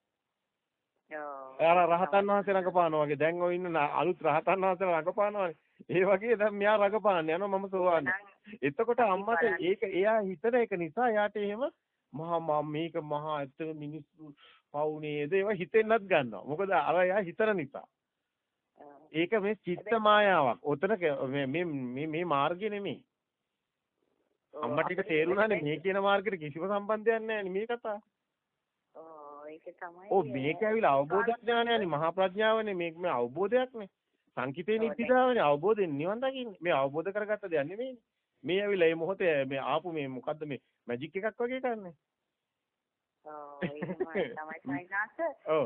එයාලා රහතන් වහන්සේ රඟපානවා වගේ. දැන් ඔය ඉන්න අලුත් රහතන් වහන්සේලා රඟපානවානේ. ඒ වගේ දැන් මෙයා රඟපාන්න යනවා මම සෝවාන්. එතකොට අම්මට ඒක එයා හිතන එක නිසා එයාට එහෙම මහා මේක මහා ඇත්තම මිනිස්සු පවුනේද ඒවා හිතෙන්නත් ගන්නවා. මොකද අර එයා හිතන නිසා. ඒක මේ චිත්ත මායාවක්. ඔතන මේ මේ මේ මාර්ගය නෙමෙයි. අම්මට ඒක තේරුණානේ මේ කියන මාර්ගෙට කිසිම සම්බන්ධයක් නැහැ මේ කතාව. ඒක තමයි. ඔව් මේක ඇවිල්ලා අවබෝධ ඥානයනේ මහා ප්‍රඥාවනේ මේක මේ අවබෝධයක්නේ. සංකිතේ නිත්‍යතාවනේ අවබෝධයෙන් නිවන් දකින්නේ. මේ අවබෝධ කරගත්ත දෙයක් නෙමෙයිනේ. මේ ඇවිල්ලා මේ මොහොතේ මේ ආපු මේ මොකද්ද මේ මැජික් එකක් වගේ කරන්නේ. තමයි සයින්ස්.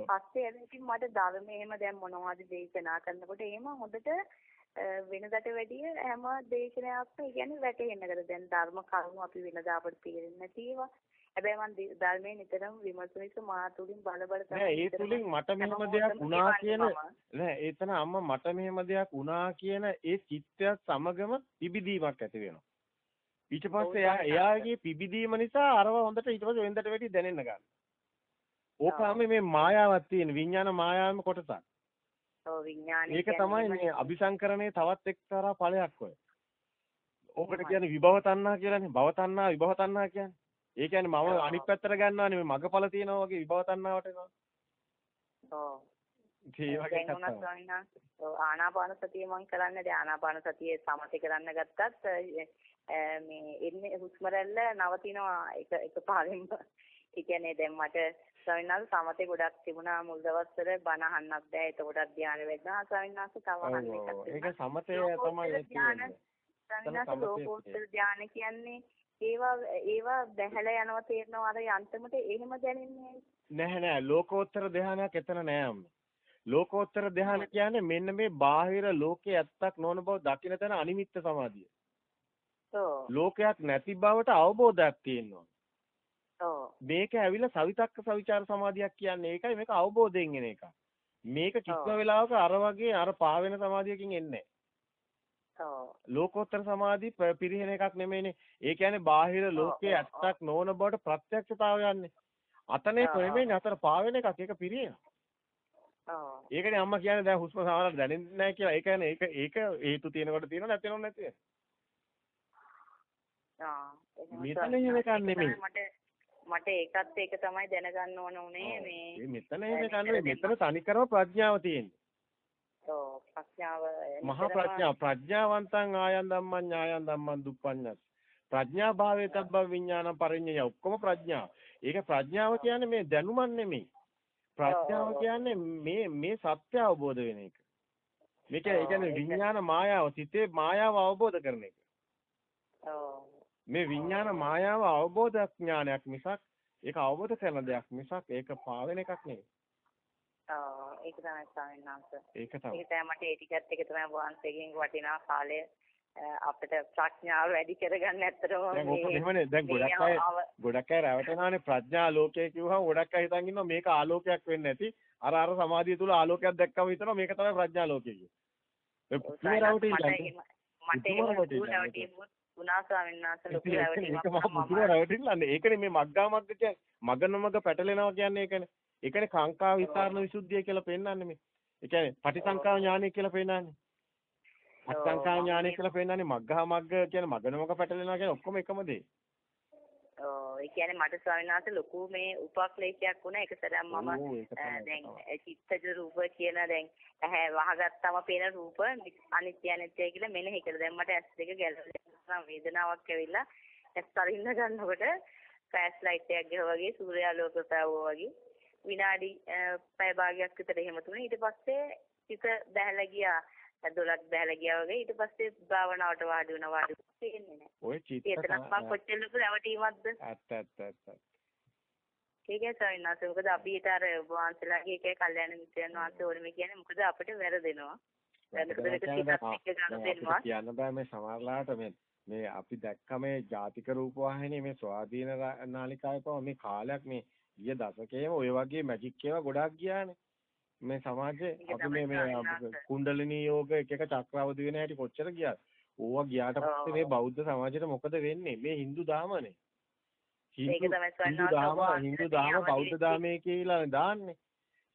පස්සේ ඉතින් මට ධර්මයේ එහෙම දැන් මොනවද දේශනා කරනකොට එහෙම හොඳට වෙනදට වැඩිය හැම දේශනාවක්ම කියන්නේ වැටෙන්නකට දැන් ධර්ම කරුණු අපි වෙනදා අපිට තේරෙන්නේ නැති ඒවා. හැබැයි මම ධර්මයේ නිතරම විමර්ශන නිසා මා තුලින් බල බල නෑ ඒ තුලින් මට මෙහෙම දෙයක් වුණා කියන නෑ එතන අම්මා මට මෙහෙම දෙයක් වුණා කියන ඒ චිත්තයත් සමගම පිබිදීමක් ඇති වෙනවා. ඊට පස්සේ එයා එයාගේ පිබිදීම නිසා අරව හොඳට ඊට පස්සේ වෙනදට වැඩි දැනෙන්න ගන්නවා. ඕකම මේ මායාවක් තියෙන විඥාන මායාවේම කොටසක්. ඔව් විඥානය ඒක තමයි මේ අபிසංකරණයේ තවත් එක්තරා ඵලයක් ඔය. ඕකට කියන්නේ විභව තණ්හා කියලානේ. භව තණ්හා විභව තණ්හා කියන්නේ. ඒ කියන්නේ මම අනිත් පැත්තට ගන්නවානේ මේ මගපල තියෙනවා වගේ විභව තණ්හාවට එනවා. ඔව්. ඒ වගේ කතාවක්. ආනාපාන සතිය මම කරන්නේ දැන් ආනාපාන සතිය සමතේ කරන්න ගත්තත් මේ එන්නේ හුස්ම රැල්ල නවතිනවා එක එක පාරෙන්ම. ඒ කියන්නේ දැන් මට ස්වාමීන් සමතේ ගොඩක් තිබුණා මුල් දවස්වල බණ අහන්නත් බෑ එතකොටත් ධානය වෙනවා ස්වාමීන් වහන්සේ තව අහන්න එකක්. ඒක සමතේ තමයි තියෙන්නේ. ස්වාමීන් ලෝකෝත්තර ධානය කියන්නේ ඒවා ඒවා බැහැලා යනවා තේරෙනවා අර යන්තමට එහෙම දැනෙන්නේ නැහැ නෑ ලෝකෝත්තර ධානයක් එතන නෑ අම්මේ. ලෝකෝත්තර ධානය කියන්නේ මෙන්න මේ බාහිර ලෝකේ ඇත්තක් නොවන බව දකින තැන අනිමිත්ත සමාධිය. ලෝකයක් නැති බවට අවබෝධයක් තියෙනවා. මේක ඇවිල්ලා සවිතක්ක සවිචාර සමාධියක් කියන්නේ ඒකයි මේක අවබෝධයෙන් එන එක. මේක කිසිම වෙලාවක අර වගේ අර පාවෙන සමාධියකින් එන්නේ ඔව්. ලෝකෝත්තර සමාධි පිරිහෙන එකක් නෙමෙයිනේ. ඒ කියන්නේ බාහිර ලෝකයේ ඇත්තක් නොවන බවට ප්‍රත්‍යක්ෂතාවය යන්නේ. අතනේ නෙමෙයිනේ අතර පාවෙන එකක් ඒක පිරිහෙනවා. ඒකනේ අම්මා කියන්නේ දැන් හුස්ම සමහරවල් දැනෙන්නේ නැහැ කියලා. ඒ කියන්නේ ඒක ඒක හේතු තියෙනකොට තියෙනව නැතිනොත් නැති වෙනවා. ආ. මෙතන එහෙම එකක් නෙමෙයි. මට මට ඒකත් ඒක තමයි දැනගන්න ඕන උනේ මේ මෙතන එහෙම නෙමෙයි. මෙතන තනිකරම ප්‍රඥාව තියෙන්නේ. ඔව් ප්‍රඥාව මහා ප්‍රඥා ප්‍රඥාවන්තං ආයන් ධම්මං ඥායන් ධම්මං දුප්පඤ්ඤස් ප්‍රඥා භාවයේ තබ්බ විඥාන පරිඤ්ඤය ඔක්කොම ප්‍රඥාව. ඒක ප්‍රඥාව කියන්නේ මේ දැනුමක් නෙමෙයි. ප්‍රඥාව කියන්නේ මේ මේ සත්‍ය අවබෝධ වෙන එක. මේක ඒ කියන්නේ විඥාන මායාව සිතේ මායාව අවබෝධ කරන එක. මේ විඥාන මායාව අවබෝධ ඥානයක් මිසක් ඒක අවබෝධ කරන දෙයක් මිසක් ඒක පාවෙන එකක් නෙවෙයි. ඒක තමයි ස්වාමීන් වහන්සේ. ඒක තමයි. ඒක තමයි මට ඒ ටිකත් එක තමයි වහන්සේගෙන් වටිනා කාලය අපිට ප්‍රඥාව වැඩි කරගන්න ඇත්තටම ඔක එහෙමනේ දැන් ගොඩක් අය ගොඩක් අය රැවටෙනානේ ප්‍රඥා ආලෝකය කිව්වහම ගොඩක් අය හිතන් ඉන්නවා මේක ආලෝකයක් වෙන්නේ නැති අර අර සමාධිය තුල ආලෝකයක් දැක්කම හිතනවා මේක තමයි ප්‍රඥා ආලෝකය කියන්නේ. රැවටිල්ලක්. පුනා ස්වාමීන් වහන්සේ ලොකු රැවටිල්ලන්නේ. ඒකනේ මේ මග්ගා මග්ග කියන්නේ මගනමග පැටලෙනවා කියන්නේ ඒකනේ. ඒකනේ කාංකා විතරණ විසුද්ධිය කියලා පෙන්නන්නේ මේ. ඒ කියන්නේ පටිසංකා ඥානය කියලා පෙන්නන්නේ. පටිසංකා ඥානය කියලා පෙන්නන්නේ මග්ගා මග්ග කියන්නේ මගනමග පැටලෙනවා කියන්නේ ඔක්කොම එකම දේ. ඔව්. ඒ කියන්නේ මට ස්වාමීන් වහන්සේ ලොකු මේ උපක්ලේශයක් වුණා. ඒක සරම් මම දැන් චිත්තජ රූප කියන දැන් ඇහැ වහගත්තම පේන රූප අනිත්‍ය අනිත්‍ය කියලා මෙනෙහි කළා. දැන් මට ඇස් දෙක ගැලවෙලා වේදනාවක් ඇවිල්ලා ඇස් අරින්න ගන්නකොට ෆ්ලෑෂ් ලයිට් එකක් ගහුවා වගේ සූර්යාලෝක පැවුවා වගේ. විනාඩි පැය භාගයක් විතර එහෙම තුනේ. ඊට පස්සේ හිත බැහැලා ගියා දොලක් බැහැලා ගියා වගේ ඊට පස්සේ භාවනාවට වාඩි වුණා වාඩි වෙන්නේ නැහැ. ඔය චිත්ත ඒතරම් මං කොච්චර ලොකු රැවටීමක්ද? ඇත්ත ඇත්ත ඇත්ත. ඒකයි සවිනාස මොකද අපි ඊට අර වහන්සලාගේ එකේ කල්යනා මිත්‍රයන් වහන්සේ ඕනෙම කියන්නේ මොකද අපිට වැරදෙනවා. කියන්න බෑ මේ සමහරලාට මේ මේ අපි දැක්ක මේ ජාතික රූප වාහිනිය මේ ස්වාධීන නාලිකාවේ පව මේ කාලයක් මේ ගිය දශකයේම ඔය වගේ මැජික් ඒවා ගොඩාක් ගියානේ. මේ සමාජයේ අපි මේ මේ කුණ්ඩලිනී යෝග එක එක චක්‍රවදි වෙන හැටි කොච්චර ගියාද? ඕවා ගියාට පස්සේ මේ බෞද්ධ සමාජයට මොකද වෙන්නේ? මේ Hindu දාමනේ. Hindu දාම Hindu දාම බෞද්ධ දාමේ කියලා දාන්නේ.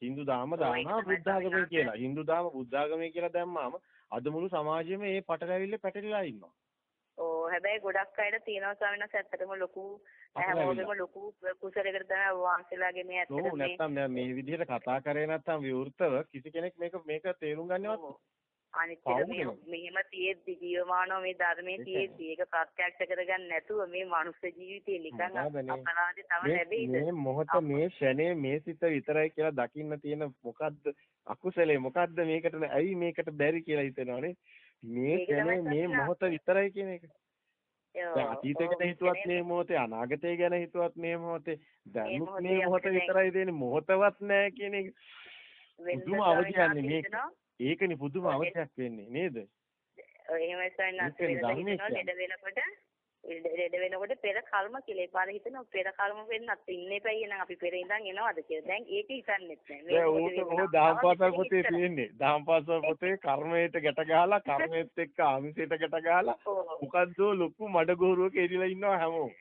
Hindu දාම දානවා බුද්ධාගමේ කියලා. Hindu දාම බුද්ධාගමේ කියලා දැම්මාම අද මුළු සමාජෙම මේ පටලැවිල්ල පැටලිලා ඉන්නවා. හැබැයි ගොඩක් අයට තියෙනවා ස්වාමීන් වහන්සේ ඇත්තටම ලොකු හැමෝගෙම ලොකු කුසලයකට තමයි වහන්සේලාගේ මේ ඇත්තට මේ නැත්තම් මේ විදිහට කතා කරේ නැත්තම් විවෘතව කිසි කෙනෙක් මේක මේක තේරුම් ගන්නවත් අනිත් මේ මෙහෙම තියෙද්දි ජීවමානව මේ ධර්මයේ තියෙද්දි ඒක ප්‍රත්‍යක්ෂ කරගන්න නැතුව මේ මනුස්ස ජීවිතේ නිකන් අපරාධේ තව ලැබෙයිද? මේ මොහොත මේ ෂණේ මේ සිත විතරයි කියලා දකින්න තියෙන මොකද්ද අකුසලේ මොකද්ද මේකට ඇයි මේකට බැරි කියලා හිතනවනේ? මේ ෂණේ මේ මොහොත විතරයි කියන එක දැන් අතීතයකට හිතුවත් මේ මොහොතේ අනාගතය ගැන හිතුවත් මේ මොහොතේ දැනුත් මේ මොහොත විතරයි දෙන්නේ. මොහොතවත් නැහැ කියන එක. පුදුම අවධියන්නේ මේක. ඒකනේ පුදුම අවශ්‍යයක් වෙන්නේ නේද? එහෙමයි සයන්නාස් ලෙඩ වෙනකොට ලෙඩ වෙනකොට පෙර කර්ම කියලා ඒ පාර හිතනවා පෙර කර්ම වෙන්නත් ඉන්න එපයි නම් අපි පෙර ඉඳන් එනවද කියලා. දැන් ඒක හිතන්නෙත් නෑ. මේ ඕක ඕක දහම්පාසල් පොතේ තියෙන්නේ. දහම්පාසල් පොතේ කර්මයට ගැට ගහලා කර්මෙත් එක්ක ආමිෂයට ගැට ගහලා මොකද්ද ලොකු මඩගෝරුවක එරිලා ඉන්නවා හැමෝම.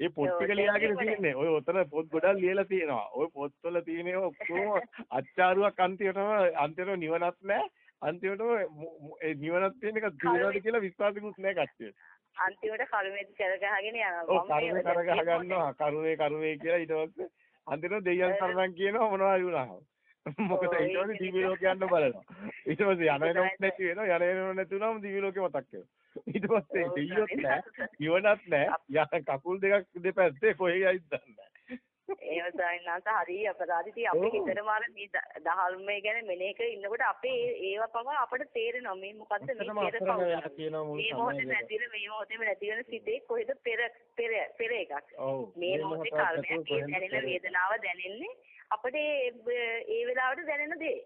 ඒ පොත් ටික ලියාගෙන තියෙන්නේ. ඔය උතන පොත් ගොඩක් ලියලා තියෙනවා. ඔය පොත්වල තියෙන ඔක්කොම අච්චාරුවක් අන්තිමටම අන්තිමට නිවනක් නැහැ. අන්තිමටම නිවනක් තියෙන එක දිනනවාද කියලා විශ්වාසෙකුත් නැහැ කට්ටියට. අන්තිමට කර්මෙත් කරගහගෙන යනවා. කර්ම කරගහ ගන්නවා. කරුවේ කරුවේ කියලා ඊට පස්සේ අන්තිමට දෙයයන් සරණම් කියනවා මොනවා වුණා. මොකද ඊට පස්සේ දිව්‍ය ලෝක යන්න බලනවා. ඊට පස්සේ යන එනොත් නැති වෙනවා. යන එනොත් නැති වුණාම දිව්‍ය ලෝකෙ මතක් වෙනවා. ඊට පස්සේ දෙයියොත් නැහැ, ඉවණත් නැහැ. යන කකුල් දෙකක් දෙපැත්තේ කොහේ යයිද දන්නේ ඒව සායනාස හරි අපරාධි තිය අපි හිතනම අර මේ දහල්මේ ගැන මෙනේ කර ඉන්නකොට අපේ ඒව පවා අපිට තේරෙනවා. මේ මොකද්ද මේ පෙර කවුද? මේ මොහොතේ නැතිල මේ මොහොතේම නැති වෙන සිතේ කොහෙද පෙර පෙර පෙර එකක්? මේ මොහොතේ කර්මයක් දැනෙන වේදනාව දැනෙන්නේ? අපිට ඒ වෙලාවට දැනෙන දේ.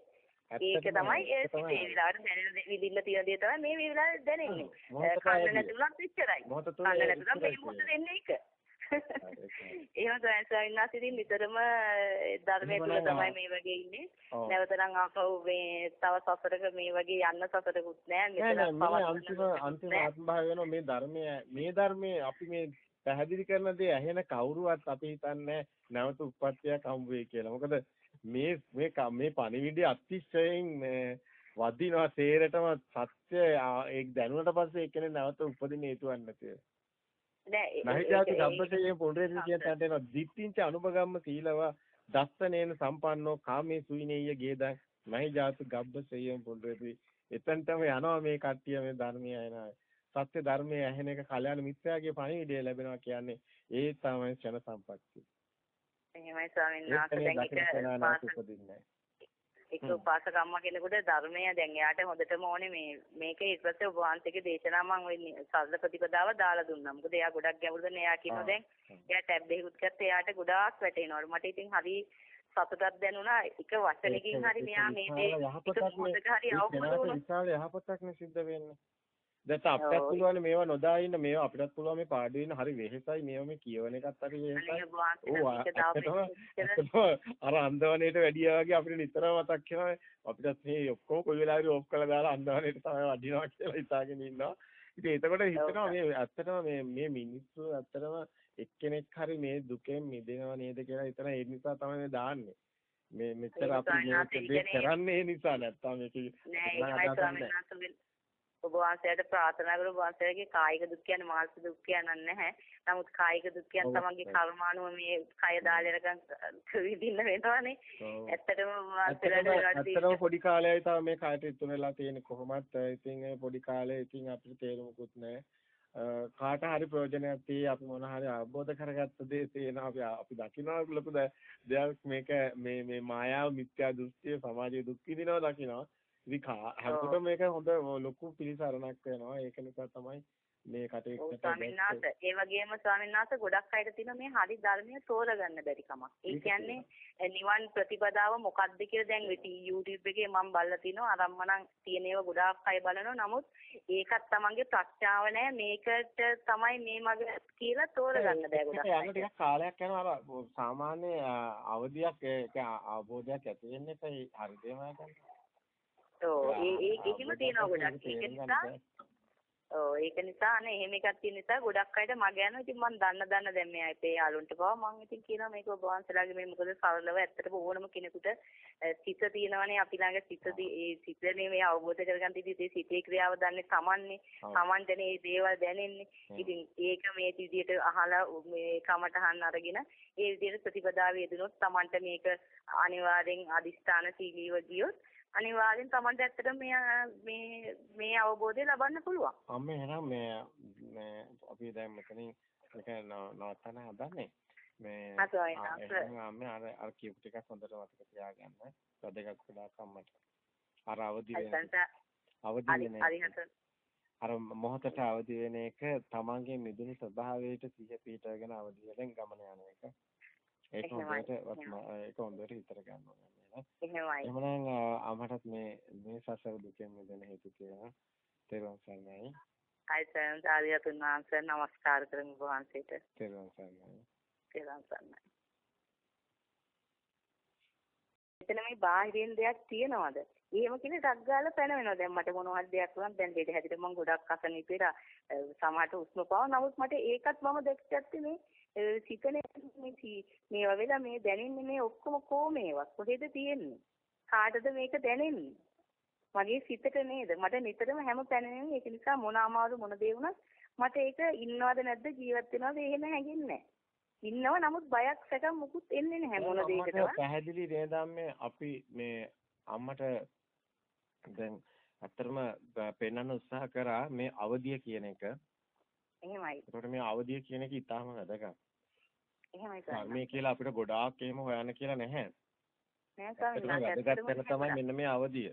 ඒක තමයි ඒ සිතේ විලාට දැනෙන විදිල්ල තියෙන දේ තමයි මේ විලාට දැනෙන්නේ. කන්න නැතුණත් එච්චරයි. කන්න නැතුණත් මේ මොහොත දෙන්නේ ඒක. එහෙම තමයි ස්වාමීන් ඉතින් නිතරම ධර්මයේ තුල තමයි මේ වගේ ඉන්නේ. නැවත නම් ආපහු මේ තව සසරක මේ වගේ යන්න සසරකුත් නෑ. මෙතන අන්තිම අන්තිම ආත්මභාව වෙනවා මේ ධර්මයේ මේ ධර්මයේ අපි මේ පැහැදිලි කරන දේ ඇහෙන කවුරුවත් අපි හිතන්නේ නැවත උප්පත්තියක් හම්බ වෙයි කියලා. මොකද මේ මේ මේ පණිවිඩය අතිශයින් වදිනවා සේරටම සත්‍ය ඒක දැනුණට පස්සේ එක්කෙනෙක් නැවත උපදින්න හේතුවක් නැතිව. නෑ නහිජාති ගබ්බසයේ පොඩේරි කියන තැනට එනවා දිට්ඨිංච අනුපගම්ම සීලව දස්සනේන සම්පන්නෝ කාමේ සුයිනේය ගේදා නහිජාති ගබ්බසයේ පොඩේරි එතනටම යනවා මේ කට්ටිය මේ ධර්මය එනවා. සත්‍ය ධර්මයේ ඇහෙන එක කල්‍යාණ මිත්‍යාගේ පණිවිඩය ලැබෙනවා කියන්නේ ඒ තමයි ක්ෂණ සම්පත්තිය. එහෙමයි ස්වාමීන් වහන්සේ. දැන් ඒක එක උපාසක අම්මා කෙනෙකුට ධර්මය දැන් එයාට හොඳටම ඕනේ මේ මේක ඊට පස්සේ ඔබ වහන්සේගේ දේශනා මම වෙන්නේ සරල ප්‍රතිපදාව දාලා දුන්නා. මොකද එයා ගොඩක් ගැඹුරුද එයා කියනවා දැන් එයා ටැබ් එකකුත් ගත්තා එයාට ගොඩාක් වැටෙනවා. මට ඉතින් හරි සතුටක් දැනුණා එක වචනකින් හරි මෙයා මේ දේ එක මොහොතක හරි අවබෝධ වුණා. විශාල යහපතක් නේ සිද්ධ වෙන්නේ. දැන් අපිටත් පුළුවන් මේවා නොදා ඉන්න. මේවා අපිටත් පුළුවන් මේ පාඩු වෙන හරි වෙහෙසයි. මේවා මේ කියවන එකත් හරි වෙහෙසයි. අර අන්දවනේට වැඩියා වගේ අපිට නිතරම මතක් වෙනවා. අපිටත් මේ ඔක්කොම කොයි වෙලාවෙරි ඔෆ් කරලා දාලා අන්දවනේට තමයි වඩිනවා කියලා හිතාගෙන ඉන්නවා. ඉතින් එතකොට හිතෙනවා මේ ඇත්තටම මේ මේ මිනිස්සු ඇත්තටම එක්කෙනෙක් හරි මේ දුකෙන් මිදෙනවා නේද කියලා හිතන ඒ නිසා තමයි මේ දාන්නේ. මේ මෙච්චර අපි මේක කරන්නේ ඒ නිසා. නැත්තම් මේක ඔබ වහන්සේට ප්‍රාර්ථනා කරලා ඔබ වහන්සේගේ කායික දුක් කියන්නේ මානසික දුක් කියන්නේ නැහැ. නමුත් කායික දුක් කියන්නේ තමන්ගේ කර්මානුව මේ කය දාලා නිකන් විඳින්න වෙනවානේ. ඇත්තටම ඇත්තටම පොඩි කාලයයි තව මේ කයට ඉතුරු වෙලා තියෙන්නේ කොහොමත් ඉතින් පොඩි කාලේ ඉතින් අපිට තේරුමකුත් නැහැ. කාට හරි ප්‍රයෝජනයක් තියෙයි අපි මොන හරි අවබෝධ කරගත්ත දේ තියෙනවා අපි අපි දකිනවා ලොකු දෙයක් මේක මේ මේ මායාව මිත්‍යා දෘෂ්ටිය සමාජයේ දුක් විඳිනවා දකිනවා ඉතින් හැමෝටම මේක හොඳ ලොකු පිළිසරණක් වෙනවා. ඒක නිසා තමයි මේ කටයුත්තට ස්වාමීන් වහන්සේ ඒ වගේම ස්වාමීන් වහන්සේ ගොඩක් අයට තියෙන මේ හරි ධර්මයේ තෝරගන්න බැරි කමක්. ඒ කියන්නේ නිවන් ප්‍රතිපදාව මොකක්ද කියලා දැන් YouTube එකේ මම බලලා තිනවා අරම්මනම් තියෙන ඒවා ගොඩාක් අය බලනවා. නමුත් ඒකත් තමන්ගේ ප්‍රඥාව නෑ මේකට තමයි මේ මග කියලා තෝරගන්න බෑ ගොඩක්. යන ටිකක් කාලයක් යනවා අර සාමාන්‍ය අවධියක් ඒක අවබෝධයක් ඇති වෙන්නේ හරිදේම ගන්න. ඔව් ඒ ඒ එහෙම තියෙනවා ගොඩක්. ඒක නිසා ඔව් ඒක නිසා අනේ එහෙම එකක් තියෙන නිසා ගොඩක් අයට මග යනවා. ඉතින් මම දන්න දන්න දැන් මේ අපේ යාළුවන්ට පවා මම ඉතින් කියනවා මේක ඔබ වහන්සේලාගේ මේ මොකද සරලව ඇත්තටම ඕනම කෙනෙකුට සිත තියෙනවනේ අපි ළඟ සිත ඒ සිතනේ මේ අවබෝධ කරගන්න ඉතින් ඒ සිතේ ක්‍රියාව දන්නේ Tamanනේ. Tamanටනේ මේ දේවල් දැනෙන්නේ. ඉතින් ඒක මේ විදිහට අහලා මේ කමටහන් අරගෙන ඒ විදිහට ප්‍රතිපදාව යෙදුනොත් Tamanට මේක අනිවාර්යෙන් අදිස්ථාන සීලීව ගියොත් අනිවාර්යෙන් Tamanට ඇත්තටම මේ මේ මේ අවබෝධය ලබන්න පුළුවන්. අම්මේ එහෙනම් මේ මේ අපි දැන් මෙතනින් මේක නවත්තන්න හදන්නේ. මේ අම්මේ අර අර කියපු ටිකක් හොඳට මතක තියාගන්න. වැදගත් වෙලාවක් අම්මට. අර අවදි වෙන අවදි වෙන අර මොහොතට අවදි වෙන එක තමන්ගේ මිදුණු ස්වභාවයට සිහිය පිටවගෙන අවදි වෙන ගමන යන එක. ඒක හොඳට ඒක හොඳට හිතර ගන්න ඕනේ එහෙමයි. එහෙමනම් අමටත් මේ මේ සසර දුකෙන් මිදෙන්න හේතු කියලා තේරුම් ගන්නයි. අයිසන් ආර්යතුන් වහන්සේ නමස්කාර කරමු වහන්සේට. තේරුම් ගන්නයි. තේරුම් ගන්නයි. එතන මේ බාහිරින් දෙයක් තියනවද? එහෙම කියන්නේ ටක් ගාලා පැනවෙනවා. දැන් මට මොනවද දෙයක් වුණත් දැන් දෙඩ හැදිට මම ගොඩක් අසනීපේලා සමහරට උස්ම පාව. නමුත් මට ඒකත් මම දැක්කත් මේ සිතනේ මේ මේවා වෙලා මේ දැනෙන්නේ මේ ඔක්කොම කොමේවත් කොහෙද තියෙන්නේ? කාටද මේක දැනෙන්නේ? මගේ සිතට නේද? මට නිතරම හැම පැනෙන්නේ ඒක නිසා මොන අමාරු මොන දේ වුණත් මට ඒක ඉන්නවද නැද්ද ජීවත් වෙනවද එහෙම හැඟෙන්නේ. ඉන්නව නමුත් බයක් සැක මුකුත් එන්නේ නැහැ මොන දෙයකටවත්. පැහැදිලි නේද අපි මේ අම්මට දැන් අත්‍තරම පෙන්වන්න උත්සාහ කරා මේ අවදිය කියන එක. එහෙමයි. ඒකට මේ අවදිය කියන එක ඉතාම වැදගත්. එහෙමයි ධර්මයේ කියලා අපිට ගොඩාක් එහෙම හොයන්න කියලා නැහැ. නෑ ස්වාමීනි. තමයි මෙන්න මේ අවදිය.